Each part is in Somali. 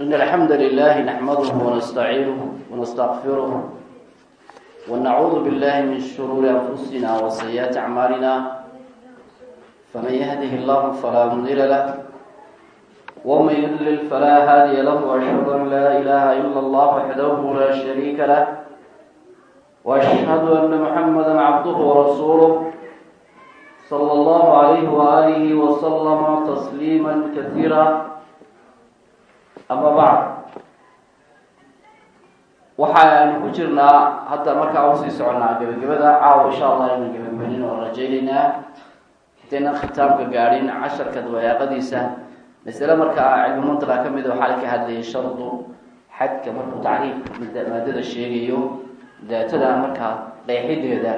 إن الحمد لله نحمده ونستعينه ونستغفره ونعوذ بالله من شرور أنفسنا وسيئات أعمالنا فمن يهده الله فلا مضل له ومن يضلل فلا هادي له وأشهد أن لا إله إلا الله وحده لا شريك له وأشهد أن محمدا عبده ورسوله صلى الله عليه وآله وسلم تسليما كثيرا ama bacd waxaanu ku jirnaa hadda markaa u sii soconaa gebagabada caawa insha allah aynu gebagabanin oo rajaynaynaa hadaynan khitaabka gaadhin casharka dawayaaqadiisa masale markaa ah, cilmumandala kamida ah waxaa ka hadlayay shardu xadka markuu tacriif maadada sheegayo daatada markaa qeexideeda.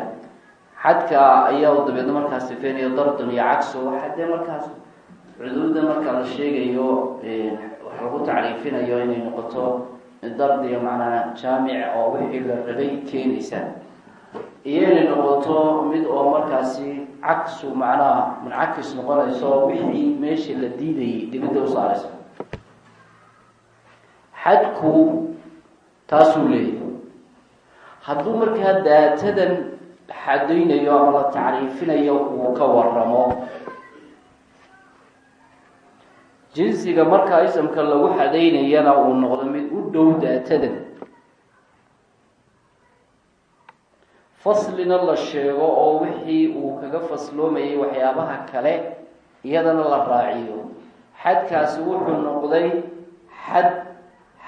Xadka ayaa u dabeedna markaa sifeynayo dardan iyo cagso xadee markaas cuduurda markaa la sheegayo lagu tacriifinayo inay noqoto dardiga macnaa jaamic oo wixii la rabay keenaysa. Iyo inay noqoto mid oo markaasi cagsu macnaha muncakis noqonayso wixii meeshii la diidayay dibadda u saaraysa. Xadku taasuu leeyahay. Hadduu markaa daatadan xadaynayo ama la tacriifinayo uu ka waramo jinsiga markaa isamka lagu xadaynayana uu noqdo mid u dhow daatadan. Faslina la sheego oo wixii uu kaga fasloomayay waxyaabaha kale iyadana la raaciyo. Xadkaasi wuxuu noqday xad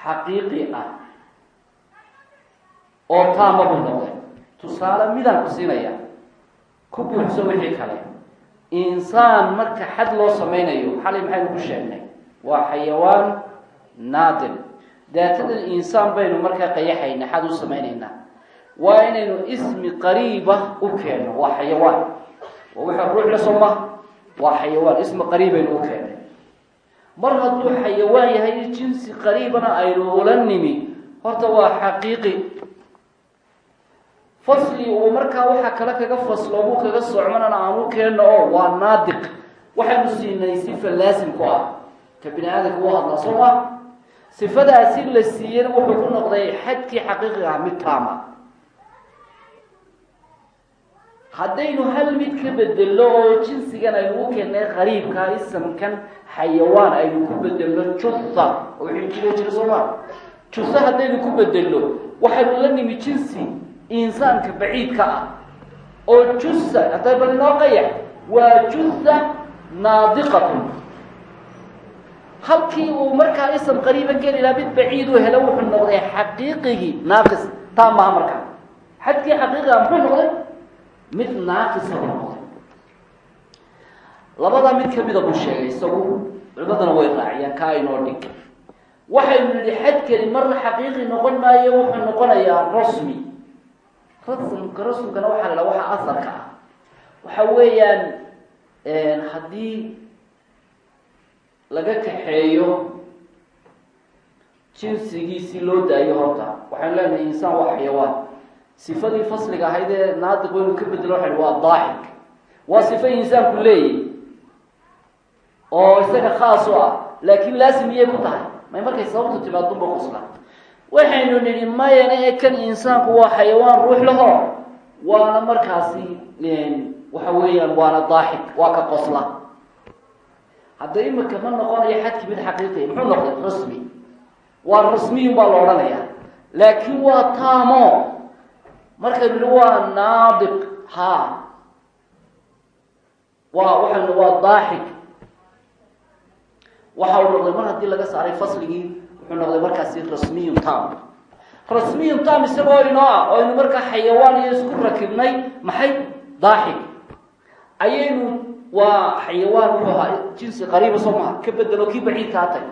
xaqiiqi ah. Oo taama buu noqday. Tusaale midaan ku siinaya ku buuxso wixii kale insaan marka xad loo samaynayo xalay maxaynu ku sheegnay? Waa xayawaan naadir daatadan insaan baynu markaa qayaxayna xad u samaynaynaa. Waa inaynu ismi qariiba u keenno waa xayawaan. Waa wixii ruux la soo maha waa xayawaan. Ismi qariibaynu u keennay mar hadduu xayawaan yahay jinsi qariibana aynu ula nimi. Horta waa xaqiiqi fasli uu markaa waxaa kale kaga faslo buu kaga socmanana aan u keenno oo waa naadiq. Waxaynu siinay sifa laasim ku ah. Ka bini aadamka u hadlaa soo ma? Sifadaasi la siiyana wuxuu ku noqday xadkii xaqiiqiga ah mid taama. Haddaynu hal mid ka bedelno oo jinsigan aynu u keennay qariibka isamkan xayawaan aynu ku bedelno jutha oo wixii jiro ma? Jutha haddaynu ku bedelno waxaynu la nimi jinsi insaanka baciidka ah oo jusa hadday bal inoo qayax waa jusa naadiqatun. Halkii uu markaa isam qariiba geli lahaa mid baciid u helo wuxuu noqday xaqiiqigii naaqis. Taa maha markaa. Xadkii xaqiiqiga muxuu noqday? Mid naaqisa buu noqday. Labadaa mid kamida buu sheegay isagu culimadana way raaciyaan kaa inoo dhig waxaynu nidhi xadkani marna xaqiiqi noqon maayo wuxuu noqonayaa rasmi rasmka rasmkana waxaa la waxa asarka ah. Waxa weeyaan haddii laga kaxeeyo jinsigiisii loo daayo horta waxaynu leenahay insaan waa xayawaan. Sifadii fasliga ahayd ee naadiq waynu ka bedelo waxa waa daaxik waa sifo insaanku leeyahy oo isaga khaas u ah laakiin laasim miyay ku tahay. May markay sababtu timaadunba qosla waxaynu nidhi mayana ee kan insaanku waa xayawaan ruux laho. Waana markaasi waxa weeyaan waana daaxik waa ka qosla. Hadda imika ma noqonayo xadkii mid xaqiiqiya muxuu noqday? Rasmi. Waa rasmiyun baa la odhanayaa. Laakiin waa taamo. Markaynu nidhi waa naadiq. Ha waa waxaynu waa daaxik waxa uu noqday mar haddii laga saaray fasligii wuxuu noqday markaasi rasmiyun tam. Rasmiyun tam isagoo inoo ah oo aynu markaa xayawaan iyo isku rakibnay maxay? Daaxik ayaynu waa xayawaan wuxuu ahaa jinsi qariiba soo maha ka bedelo kii baciidka hatay.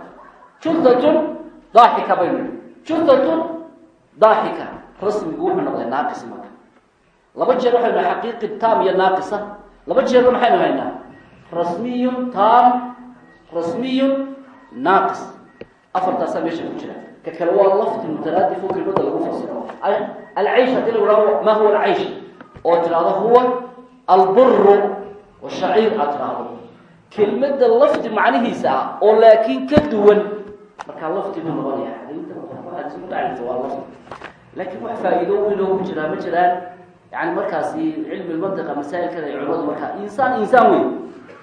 Juthatun daaxika baynu. Juthatun daaxika rasmigu wuxuu noqday naaqis marka. Laba jeer waxaynu xaqiiqi tam iyo naaqisa. Laba jeerna maxaynu haynaa rasmiyun tam rasmiyun naaqis afartaasaa meesha ku jira ka kale waa lafdi mutaraadif oo kelmada lagu fasiro alcaysh haddii lagu ma huwa alcaysh oo tidhahdo huwa alburu washaciir aad tidhaahdo kelmadda lafdi macnihiisa ah oo laakiin ka duwan markaa lafti buu noqonaya laakiin wax faa'iido weyn oo ku jiraa ma jiraan yani markaasi cilmi lmantiqa masaa'ilkana ay culimadu markaa insaan insaan wey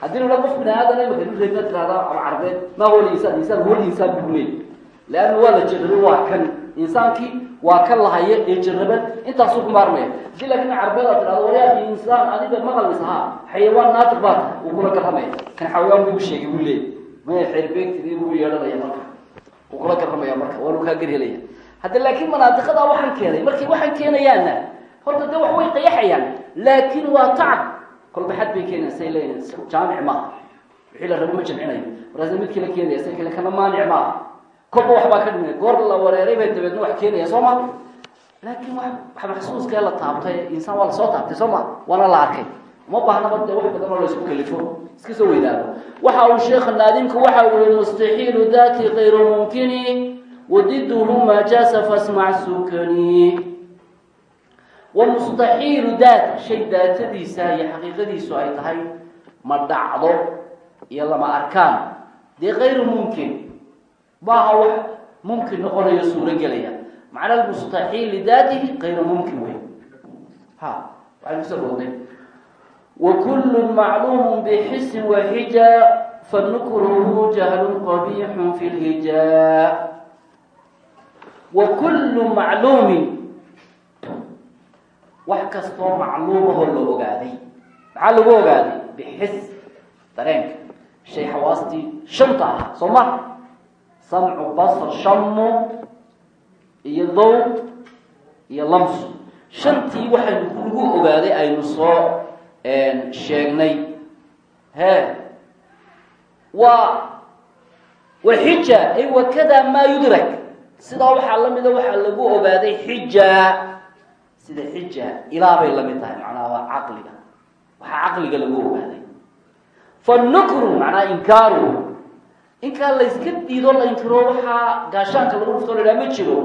haddii la qof bini aadan imaka nin reebna tirahda ama carbeed ma huwa insaan insaan huwa insaan buu leey leanna waa la jarabay waa kan. Insaankii waa kan lahaya ee jaraban intaasuu ku maarmaya haddii laakiin carbeed aad tirahdo waryaa insaan adiga maqalmis ahaa xayawaan naatiq baa tahay wuu kula garamaya kan xawayaan buu sheegay buu leey maya xeerbeegtidii buu yeedhanaya marka. Wuu kula garamaya marka waanu kaa garhelaya hadda laakiin manaadiqadaa waxaan keenay markay waxaan keenayaanna horta de wax way qayaxayaan. Laakiin waa tacab kolba xad bay keenayaan say leeyihiin jaamic maaha wixii la rabo ma jamcinayo markaasa mid kala keenaya say kale kana maanic maaha kolba waxbaa ka dhimaya goor la wareeray bay dabeedna wax keenaya soo ma? Laakiin wa maxsuuskee la taabtay insaan waa la soo taabtay soo ma? Waana la arkay. Uma baahnaba dee wax badan oo la kalifo. Iska soo weydaado. Waxa uu sheekha naadimku waxa uu yihi mustaxiilu dati kayru mumkini wadiduhu ma jaasa fasmac sukani wamustaxiilu daat shay daatadiisa iyo xaqiiqadiisu ay tahay ma dhacdo iyo lama arkaan dee kayru mumkin maaha wax mumkin noqonayo suuro gelaya macna mustaxiili daatihi kayru mumkin wey ha waay kusaooday wa kullu macluumu bixisi waxija fanukruhu jahlun qabiixu fi lhijaa wa kullu wax kastoo macluumahoo la ogaaday. Maxaa lagu ogaaday? Bixis dareenka. Shay xawaastii shanta ah soo ma? Samcu basr shamu iyo dow iyo lamsu. Shantii waxaynu lagu ogaaday aynu soo sheegnay. He waa wa xija ay wakada maa yudrak. Sidaa waxaa la mida waxaa lagu ogaaday xija sida xija ilaa bay la mid tahay macnaha waa caqliga. Waxaa caqliga lagu ogaaday. Fanukru macnaha inkaaru. Inkaa layska diido la inkiro waxaa gaashaanka lagu dhufto la ma jiro.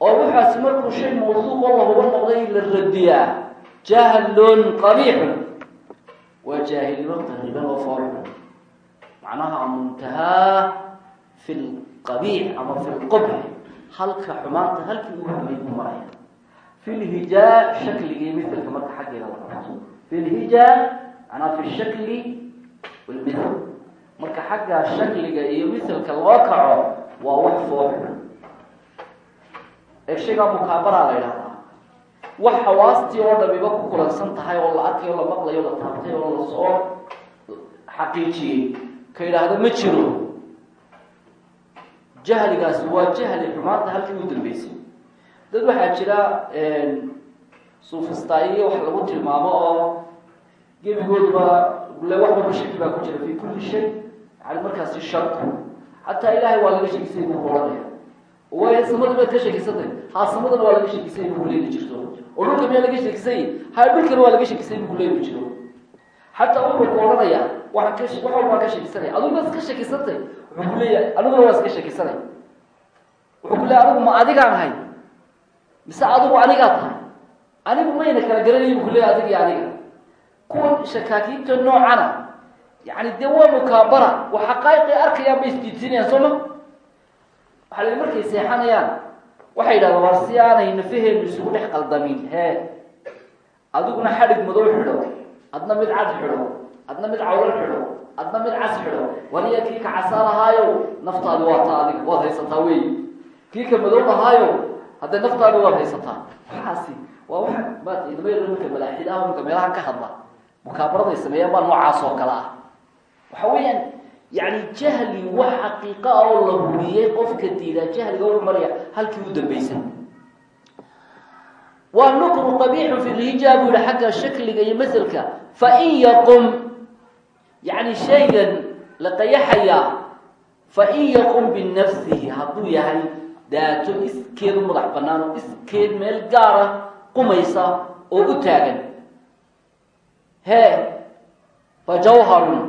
Oo waxaasi markuu shay mawduuqoo lahuba noqday la radiyaa. Jahlun qabiixun waa jaahilnimo qariban oo foolxun macnaha muntahaa fi lqabiix ama fi lqubx halka xumaanta halkii ugu xumay ku maraya fi lhijaa shakligii mithilka marka xaggeeda qato fi lhijaa macnaha fi shakli walmithl marka xagga shakliga iyo mithlka loo kaco waa wax foolxun ee shaygaa mukaabaraa la idhahdaa wax xawaastii oo dhamiba ku kulansan tahay oo la arkayo la maqlayo la taabtay oo la soo xaqiijiyey ka yidhaahdo ma jiro jahligaasi waa jahli xumaanta halkii u dambeysay dad waxaa jira suufistaayiyo wax lagu tilmaamo oo gebigooduba le wax walba shaki baa ku jira fi kulli shay yani markaasi shaku xataa ilaahay waa laga shekisay buu ohanaya way samada baad ka shekisatay ha samadana waa laga shekisay buu leeli jirto. Oo dhulka miyaa laga shekisay ha dhulkana waa laga shekisay buu leeli jiro. Xataa wuxuu ku odhanaya waxaan ka wax walbaan ka shekisanaya adigu baad iska shekisantay wuxuu ku leeyahay aniguna waa iska shekisanay wuxuu ku leeyahay adigu ma adigaan ahay mise adigu anigaa tahay. Anigu mayna kala garanay buu ku leeyahay adig aniga. Kuwa shakaakiinta noocana yani dee waa mukaabara wa xaqaa'iqay arkayaan bay isdiidsinayaan soo ma? Waxaa la markay seexanayaan waxay yidhahdaan war si aanay nafaheenu isugu dhex qaldamin hee adiguna xadhig madow xidho adna mid cad xidho adna mid cawlan xidho adna mid cas xidho. Waniya kii ka casaan ahaayo naftaadi waa taa adiga waad haysataa wey kii ka madow ahaayo haddee naftaadi waad haysataa waxaasi waa maata idama yar marka ah meelahan ka hadla mukaabaraday sameeyaan baa noocaas oo kale ah. Waxa weeyaan yani jahli wax xaqiiqa ah oo la huriyey qofka diidaa jahliga wuxuu maraya halkii u dambeysay waa nukru qabiixu fi lhija buu yihi xagga shakliga iyo maselka fain yaqum yani shaygan la qayaxayaa fain yaqum binafsihi hadduu yahay daato iskeed u madax banaan oo iskeed meel gaara qumaysa oo u taagan. Hee fa jawharun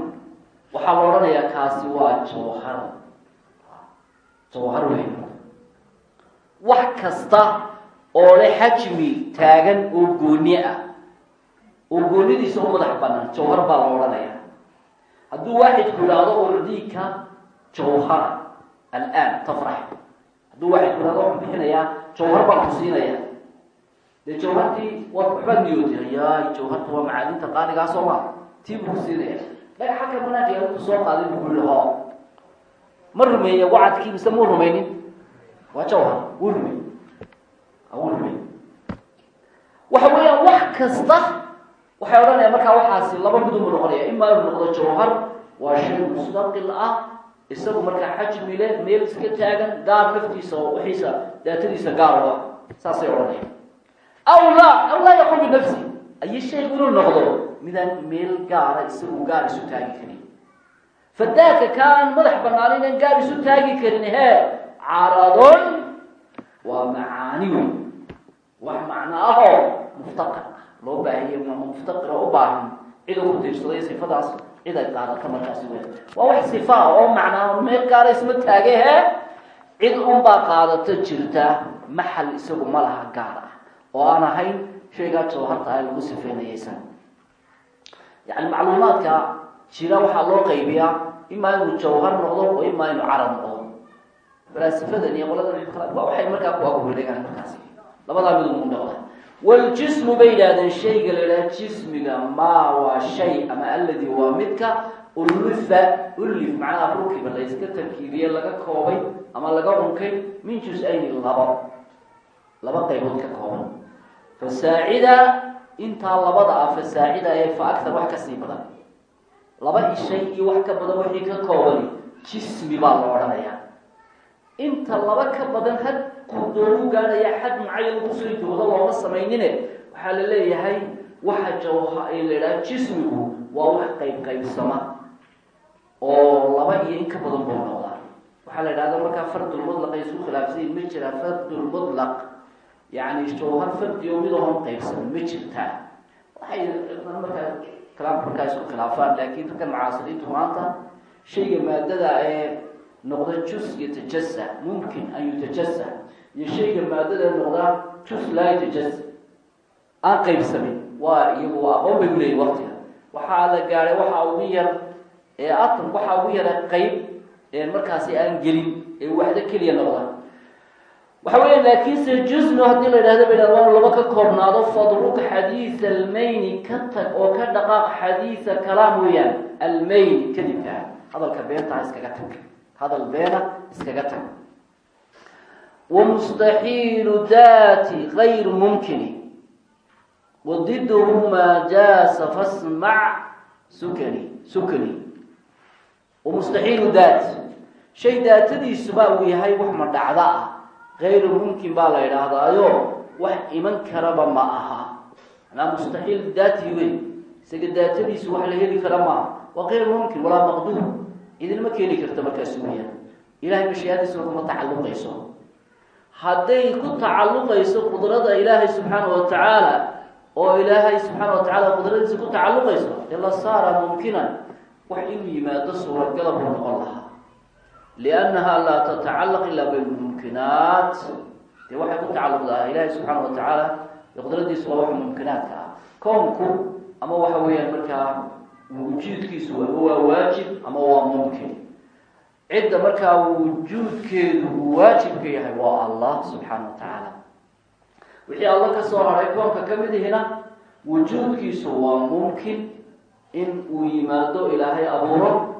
waxaa la odhanayaa kaasi waa jawhar jawhar weyn. Wax kasta oo le xajmi taagan oo gooni ah. Oo goonidiisa u madax banaan jawhar baa la odhanayaa. Hadduu waaxidku idhaahdo ordika jawhara alaan tafrax hadduu waxay tirado waxaan bixinayaa jawhar baan ku siinaya dee jawhartii waa waxbaad niyootay yaay jawharta waa macaadinta qaaligaa soo maa tii buu ku siinaya dhagaxa ka banaajiga ku soo qaaday buu yihi ho ma rumeeye wacadkii mise muu rumaynin waa jawhar wuu rumey wuu rumey waxa weeyaan wax kasta. Waxay odhanayaan markaa waxaasi laba midun buu noqonaya imaa inuu noqdo jawhar waa shay mustaqil ah isagu markaa xajmi leh meel iska taagan gaar naftiisa oo wixiisa daatadiisa gaar saasay odhanayaan. Aw laa aw laa yaqul binafsi ayo shaygu inuu noqdo midaan meel gaara isagu gaar isu taagi karin. Fadaaka kaan madax banaan inaan gaar isu taagi karin he caradon waa macaani wey wax macno ahoo muftaqir ah. Loo baahiye muftaqira u baahan cid u ku tiirsaday sifadaas cid ay qaadato markaasi wey waa wax sifa oo macnaa meel gaara isma taage he cid unbaa qaadato jirta maxal isagu ma laha gaar ah oo aan ahayn shaygaa jawharta ah lagu sifeynayaysan yani macluumaadka jira waxaa loo qaybiyaa imaa inuu jawhar noqdo oo imaa inuu carab noqdo falaasifadan iyo qoladan waxay markaa ku aguridhagaan markaasi labadaa mid u noqda waljismu bay yidhahdeen shayga la yidhaha jismiga maa waa shay ama aladi waa midka ulifa ulif macnaha rukiba la iska tarkiiriye laga koobay ama laga unkay min jus-ayni labo laba qaybood ka kooban. Fasaacida intaa labada ah fasaacida ee fa aktar wax ka sii badan. Laba ishay iyo wax ka badan wixii ka koobani jismi baa la odhanayaa. Inta laba ka badan had kudoonu gaadhaya xad mucayan ku soo joodo looma samaynine. Waxaa la leeyahay waxa jawha la idhaha jismigu waa wax qayb qaybsama oo laba iyo in ka badan buu noqdaa. Waxaa la idhahda markaa fardulmutlaq ay isku khilaafsayin ma jira fardulmutlaq yani jawhar fardi oo mid oon qaybsaman ma jirtaa waxay markaa kalaamka markaa isku khilaafaan laakiin dadkan mucaasiriintu maanta shayga maadada ee noqda jus yatajasa mumkin an yutajasa iyo shayga maadada noqda jus aan qaybsamin waa iyagu aqoon bay uleeyihin waqtiga waxaa la gaadhay waxaa ugu yar ee atom waxaa ugu yara qayb. Ee markaasi aan gelin. Ee waxda keliya noqda waxa weya laakiinse jusnu haddii la yidhahdo ba waa laba ka koobnaado fadruk xadiisa almayni ka tag oo ka dhaqaaq xadiisa kalaam weeyaan. Almayni kadibka hadalka beentaa iskaga tag. Hadal beena iskaga tag wamustaxiilu dati gayr mumkini wadiduhu maa jaasa fasmac sukani sukani wamustaxiilu daat shay daatadiisuba uu yahay wax ma dhacda ah gayru mumkin baa la yidhaahdaayo wax iman karaba ma aha manaa mustaxiil daati wey isaga daatadiisu wax la heli kara maaha waa gayr mumkin walaa maqduur idinma keeni karta markaasi weyaan ilahay mashiiadiisuna kuma tacalluqayso hadday ku tacalluqayso qudrada ilaahay subxaana wa tacaala oo ilaahay subxaana wa tacala qudradiisa ku tacalluqayso dee la saara mumkinan wax inuu yimaado suuragala buu noqon lahaa. Liannaha laa tatacallaq ilaa bilmumkinaat. Dee waxay ku tacalluqdaa ilaahay subxaana wa tacaala qudradiisu waa wax mumkinaadka ah. Koonku ama waxa weeyaan markaa wujuudkiisu waa waajib ama waa mumkin cidda markaa wujuudkeedu uu waajibka yahay waa allah subxaana wa tacaala wixii alla ka soo haray koonka ka mid ihina wujuudkiisu waa mumkin in uu yimaado ilaahay abuuro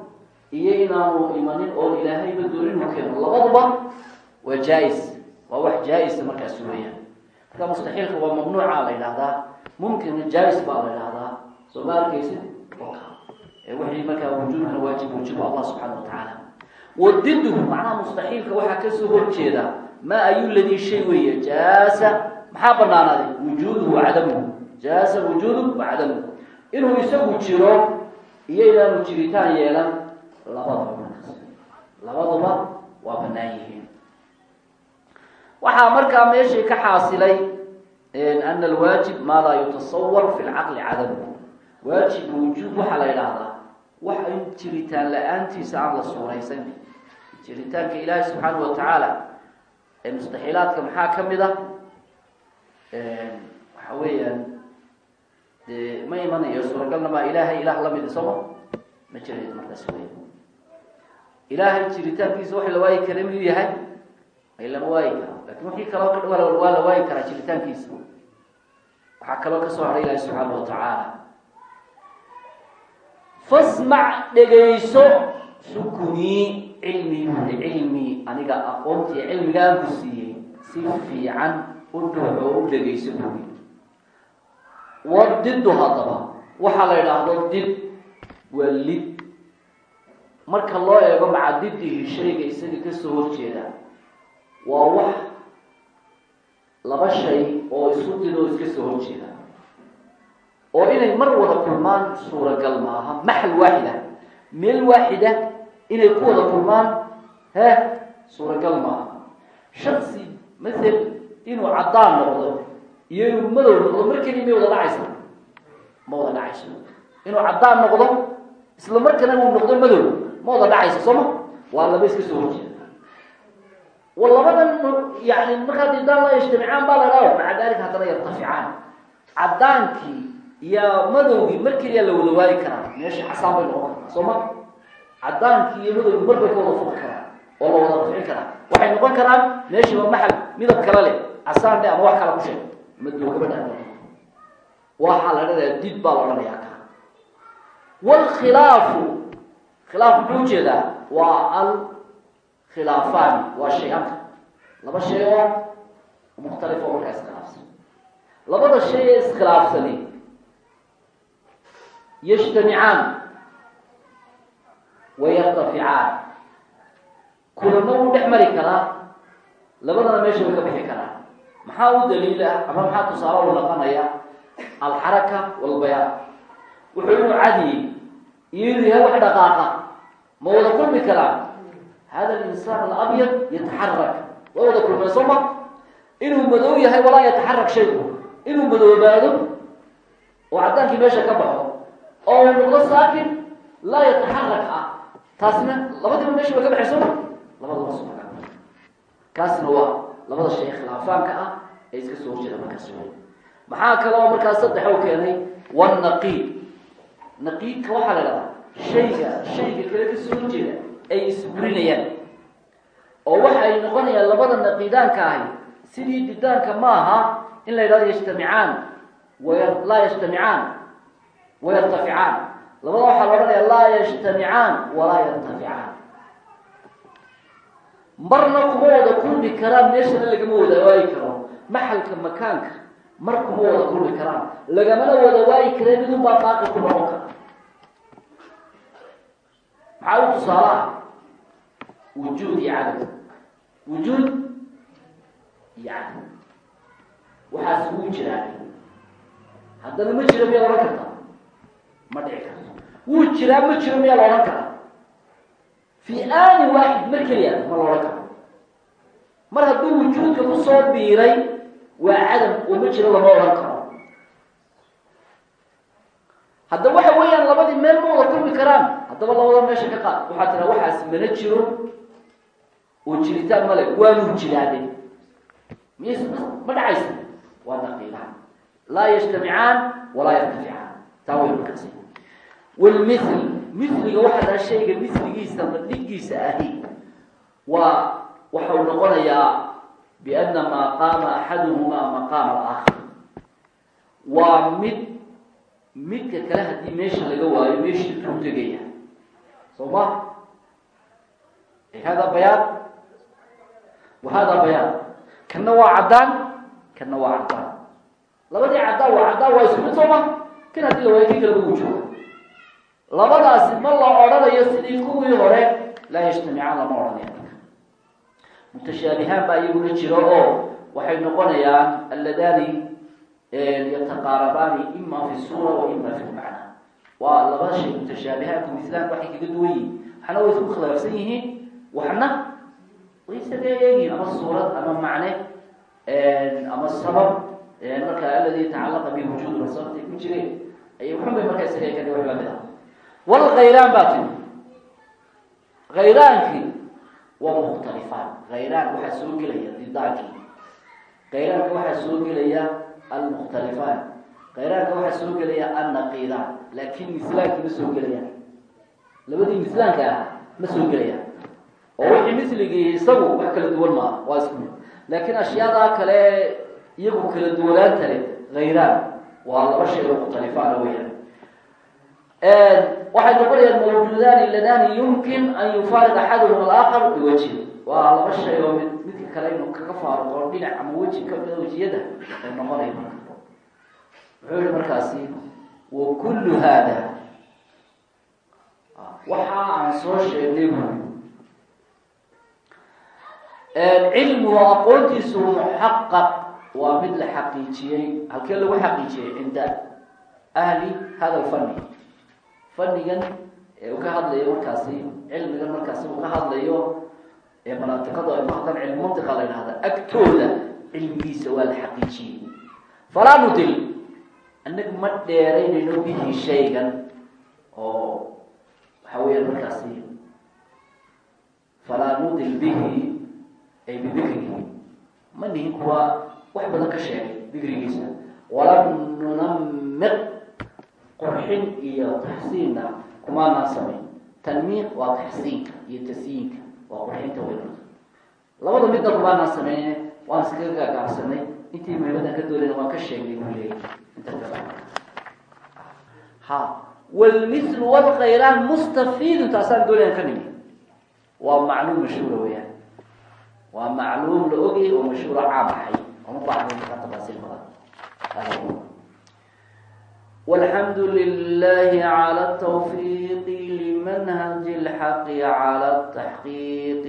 iyo inaanu imanin oo ilaahayba dooninu keeno. Labaduba waa jaa-is waa wax jaa-isa markaas weeyaan marka mustaxiilka waa mamnuuca la yidhahdaa mumkina jaa-is baa la yidhahdaa soo ma arkaysid? Wixii markaa wujuudkana waajib wujubu allah subxaana wa tacaala wadiduhu macnaha mustaxiilka waxaa ka soo horjeeda maa ayu ladii shay weeye? Jaasa. Maxaa banaanaaday wujuuduhu wacadamuhu jaasa wujuuduhu wacadamuhu inuu isagu jiro iyo inaanu jiritaan yeelan labaduba markaas waa banaan yihiin. Waxaa markaa meeshii ka xaasilay ana alwaajib maa laa yutasawar fi lcaqli cadamuhu. Waajib wujuud waxaa la yidhaahdaa. Wax in jiritaan la'aantiisa aan jiritaanka ilaahi subxaana wa tacaala ee mustaxiilaadka maxaa ka mid a waxa weeyaan dee ma imanayo suuragalna maa ilaahay ilaah la mid isagoo ma? Jira markaas wey ilaahay jiritaankiisa wax la waayi kara miyuu yahay? Ay lama waayi karo. Lakin wixii kaloo waa la waayi karaa jiritaankiisa. Waxaa kaloo ka soo haray ilahi subxaana wa tacaala. Fasmac dhegayso sukunii cilmi cilmi aniga aqoontii cilmigaan ku siiyey si fiican u dhuuxo u dhegayso bugi wadidu haddaba waxaa la idhaahdo did waa lid marka loo eego maca didihi shayga isaga ka soo horjeeda waa wax laba shay oo isu didoo iska soo horjeeda oo inay mar wada kulmaan suuragal maaha maxal waaxida meel waaxida inay ku wada kulmaan? He suuragal maaha. Shaksi mathel inuu caddaan noqdo iyo inuu madow noqdo mar keliya may wada dhacaysa? Ma wada dhacayso inuu caddaan noqdo isla markana uu noqdo madow ma wada dhacayso sooma waa laba iska soo horjeeda. Wa labadan yani markaa didaan la ijtimicaan baa la dhaho maca dalik haddana yartaficaan. Caddaankii iyo madowgii mar keliya la wada waayi karaa meesha xasaan bay noqon kartaa soo ma caddaankii iyo madowgii mar bay ka wada fuqi karaan oo la wada rafcin karaa waxay noqon karaan meeshiiba maxal midab kale leh casaan dhe ama wax kala ku sheeg madow gabadha waxaa la dhahdaa did baa la odhanayaa ka. Wlkhilaafu khilaaf muxuu u jeedaa waa al khilaafaani waa shay-anka laba shay oo mukhtalif oo markaa iskhilaafsan. Labada shay ee iskhilaafsani yajtamicaan wayartaficaan kulana wuu dhex mari karaa labadana meesha way ka bixi karaa maxaa u daliil ah ama maxaa tusaale u naqanaya alxaraka walbayaan wuxuu inuu cadiyey iyo inuu yahay wax dhaqaaqa ma wada kulmi karaan hada alinsaan alabyad yataxarak waa wada kulmeen soo ma inuu madow yahay walaa yataxarak shayku inuu madoobaado oo caddaankii meesha ka baxo oo uu noqdo saakin laa yataxarak ah taasina labadiiba meesha way ka baxay soo ma labadaba soo kaasna waa labada shay khilaafaanka ah ee iska soo horjeeda markaas way maxaa kaloo markaas saddex u keenay? Wanaqiid naqiidka waxaa la idhahdaa shayga shayga kale ka soo horjeeda ay isburinayaan oo waxa ay noqonayaan labada naqiidaanka ahi sidii didaanka ma aha in la yidhahdo yajtamicaan laa yajtamicaan wayartaficaan labada waxaa la odhanaya laa yajtamicaan walaa yartaficaan marna kuma wada kulmi karaan meeshana lagama wada waayi karo maxalka makaanka mar kuma wada kulmi karaan. Lagamana wada waayi kareen midun baa baaqi ku noqon kara. Maxaa u tusaalaha wujuud iyo cadad wujuud iyo cadad waxaas wuu jiraa haddana ma jiro miyaa la odhan kartaa ma dhici karto wuu jiraa ma jiro miyaa la odhan karaa? Fi aani waaxid mar keliya ma la odhan karo mar hadduu wujuudka ku soo biiray waa cadam oo ma jiro lama odhan karo. Haddaba waxa weeyaan labadii meel ma wada kulmi karaan. Haddaba labada meesha ka qaad. Waxaa tira waxaas mana jiro. Oo jiritaan male waanu jiraade miys ma dhacaysa. Waa naqiilaan laa yajtamicaan walaa yartaficaan taa way markaasi walmithl mithliga waxaa dhaha shayga mithligiisa madhigiisa ahi. Waa waxau noqonayaa biana maa qaama axaduhumaa maqaama alaakhar. Waa mid midka kale haddii meesha laga waayo meeshii kuu tegaya soo ma? Hada bayaan wa hada bayaan kanna waa caddaan? Kanna waa caddaan. Labadii caddaan waa caddaan waa isku mid soo ma? Kan haddii la waayo uu jooga labadaasi ma la odhanayo sidii kuwii hore. Laa yajtamicaan lama odhanaya mutashaabihaan baa iyaguna jiro oo waxay noqonayaan alladani yataqaarabaani ima fi suura wa ima fi lmacna waa laba shay mutashaabihaanku mislaanka waxay kaga duwan yihiin. Waxna way isku khilaafsan yihiin. Waxna way isaga eegyihin ama suurad ama macne ama sabab marka aladi yatacalaqa bi wujuud sababtay ku jireen ay wuxun bay markaa isaga wax la mid ah walkhayraan baa tiri khayraankii waa mukhtalifaan. Khayraan waxaa soo gelaya didaankii khayraanka waxaa soo gelaya almukhtalifaan. Khayraanka waxaa soo gelaya annaqiidaan laakin mislaankii ma soo gelayaan labadii mislaanka ah ma soo gelayaan oo wixii misligii isagu wax kala duwan maaha waa isku mid. Laakiin ashyaadaa kale iyagu kala duwanaanta le hayraan waa laba shay oo mukhtalifaana weyaan waxay noqonayaan mawjuudaani ladani yumkin an yufaariq axaduhum alaakar biwajhi waa laba shay oo mid midka kale inuu kaga faaruqo dhinac ama weji kamida wejiyada ay noqonaya wuxuu yihi markaasi wa kullu hada waxa aan soo sheegnay bu cilmigu aqoontiisu muxaqaq waa mid la xaqiijiyey halkee lagu xaqiijiyey cinda ahli hada lfani fanigan ee uu ka hadlayo markaasi cilmigan markaasi uu ka hadlayo ee manaatiqada ay mahdan cilmi mantiqa la yidhahda agtooda cilmigiisa waa la xaqiijiyey. Falaa nudil annaga ma dheeraynayno bihi shaygan oo waxa weeyaan markaasi falaa nudil bihi ay bidikrihi ma nihin kuwa wax badan ka sheegay dikrigiisa walam nunamiq qurxin iyo taxsiinna kumaanaan samayn tanmiiq waa taxsiinka iyo tasyiinka waa qurxinta weyn labada midna kumaanaan samayne waan iskaga gaagaabsanay intii meeladan ka doonayna waan ka sheegnay buu leeyay inta ha. Wlmithlu wlkayraan mustafiidun taasaan doonayaan ka nimi. Waa macluum mashhuura weyaan waa macluum la ogay oo mashhuura caam ahay. Oma ka tafaasiil badan والحمد لله على التوفيق لمنهج الحق على التحقيق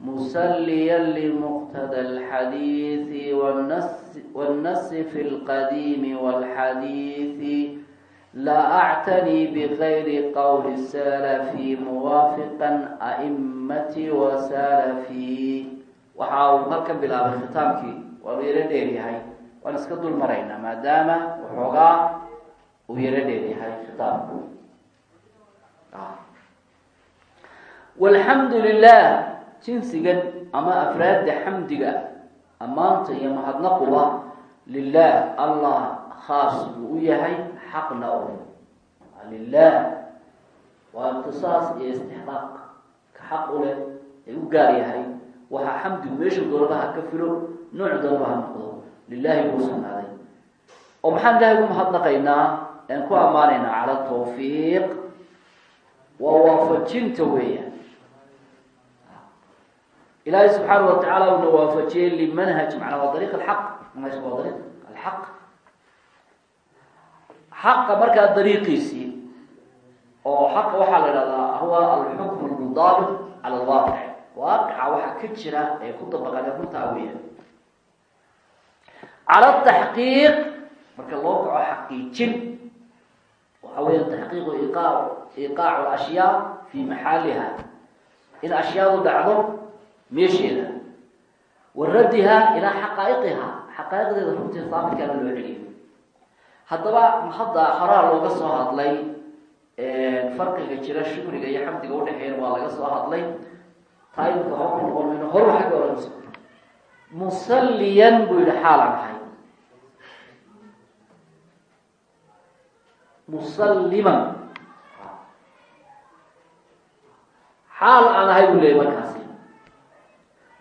مسليا لمقتضى الحديث والنس, والنس في القديم والحديث لا أعتني بغير قول السلف موافقا أئمتي وسلفي waxaa uu halkan bilaabay khitaabkii waanu yaro dheeryahay waan iska dul maraynaa maadaama waxoogaa uu yaro dheeryahay khitaabku walxamdu lilah jinsigan ama afraadda xamdiga ammaanta iyo mahadnaquba lilah allah khaas buu u yahay xaqna o lilah waa ikhtisaas iyo istixqaaq ka xaq u leh ee u gaar yahay waxaa xamdigu meeshuu doonaba ha ka filo nooc doonaba ha noqdo lilahi buu sugnaaday oo maxaan ilahay ugu mahadnaqaynaa aan ku ammaanaynaa cala tawfiiq waa waafajinta weeyaan. Ilaahay subxaana wa tacaala una waafajiyey limanhaj macnaa waa dariiq alxaq manhajka waa dariiq alxaq. Xaqa markaa dariiqiisii oo xaqa waxaa la idhahdaa huwa alxukm almudaabit cala alwaaqic waaqica waxaa ka jira ee ku dabaqane runtaa weeyaan. Cala taxqiiq marka loo kaco xaqiijin waxa weya taxqiiqu iqaa iqaacu ashyaa fi maxaaliha in ashyaadu dhacdo meesheeda. Wa raddiha ilaa xaqaa'iqiha. Xaqaa'iqdeeda runtii saabitkaana loo celiyo haddaba hadda horaa looga soo hadlay farqiga jira shukriga iyo xamdiga udhexeeyana waa laga soo hadlay. Taayimka hor ku noqon oranayso musalliyan buu yihi xaalaan ahay musalliman. Xaal aan ahay buu leeyay markaasi.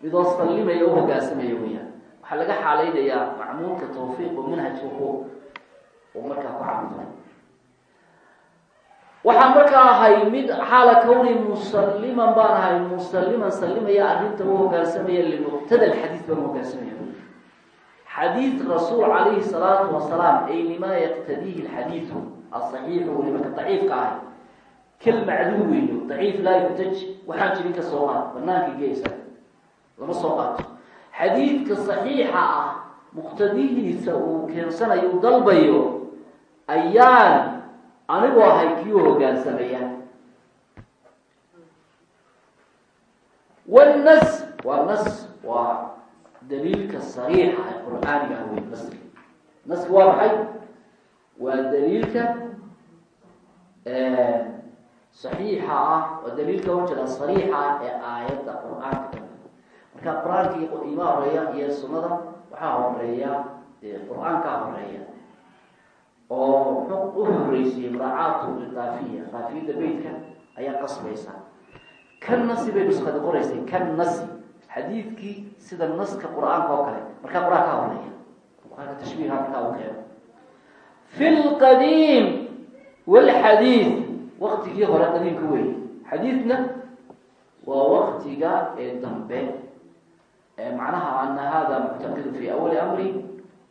Midoo sallimaya u hoggaansamaya weyaan waxaa laga xaalaynayaa macmuulka tawfiiq oo manhajka ku uu markaa ku cabuday waxaan markaa ahay mid xaala kawni musalliman baan ahay musalliman sallimaya arrinta u hoggaansamaya limuqtada alxadiid baan hoggaansamaya xadiid rasuul calayhi salaatu wasalaam ay limaa yaqtadiihi alxadiidu asaxiixu weliba ka daciifka ahay. Kal macluum weeyo daciif laa yuxtaj waxaan jirin ka soo qaad banaanka geesa lama soo qaato. Xadiidka saxiixa ah muqtadihiisa uu keensanayo u dalbayo ayaan anigoo ahay kii u hoggaansamaya wnas waa nas waa daliilka sariixa ee qur'aaniga ah wey naski naski waa maxay? Waa daliilka saxiixa ah waa daliilka wajada sariixa ah ee aayadda qur'aanka marka qur'aankii ima horreeya iyo sunnada waxaa horreeya qur'aankaa horreeya oo muxuu u horeysiyey muraacaatu idaafiya daafiyadda beytka ayaa qasbaysa. Ka nasi bay nuskadi qoraysay ka nasi xadiidkii sida naska qur'aanka oo kale. Markaa qur'aan ka horreeya qur'aanka tashbiiha markaa u keeno fi lqadiim wlxadiid waktigii hore qadiimka wey xadiidna waa waktiga ee dambe. Macnaha ana hada muctaqidu fi awali amri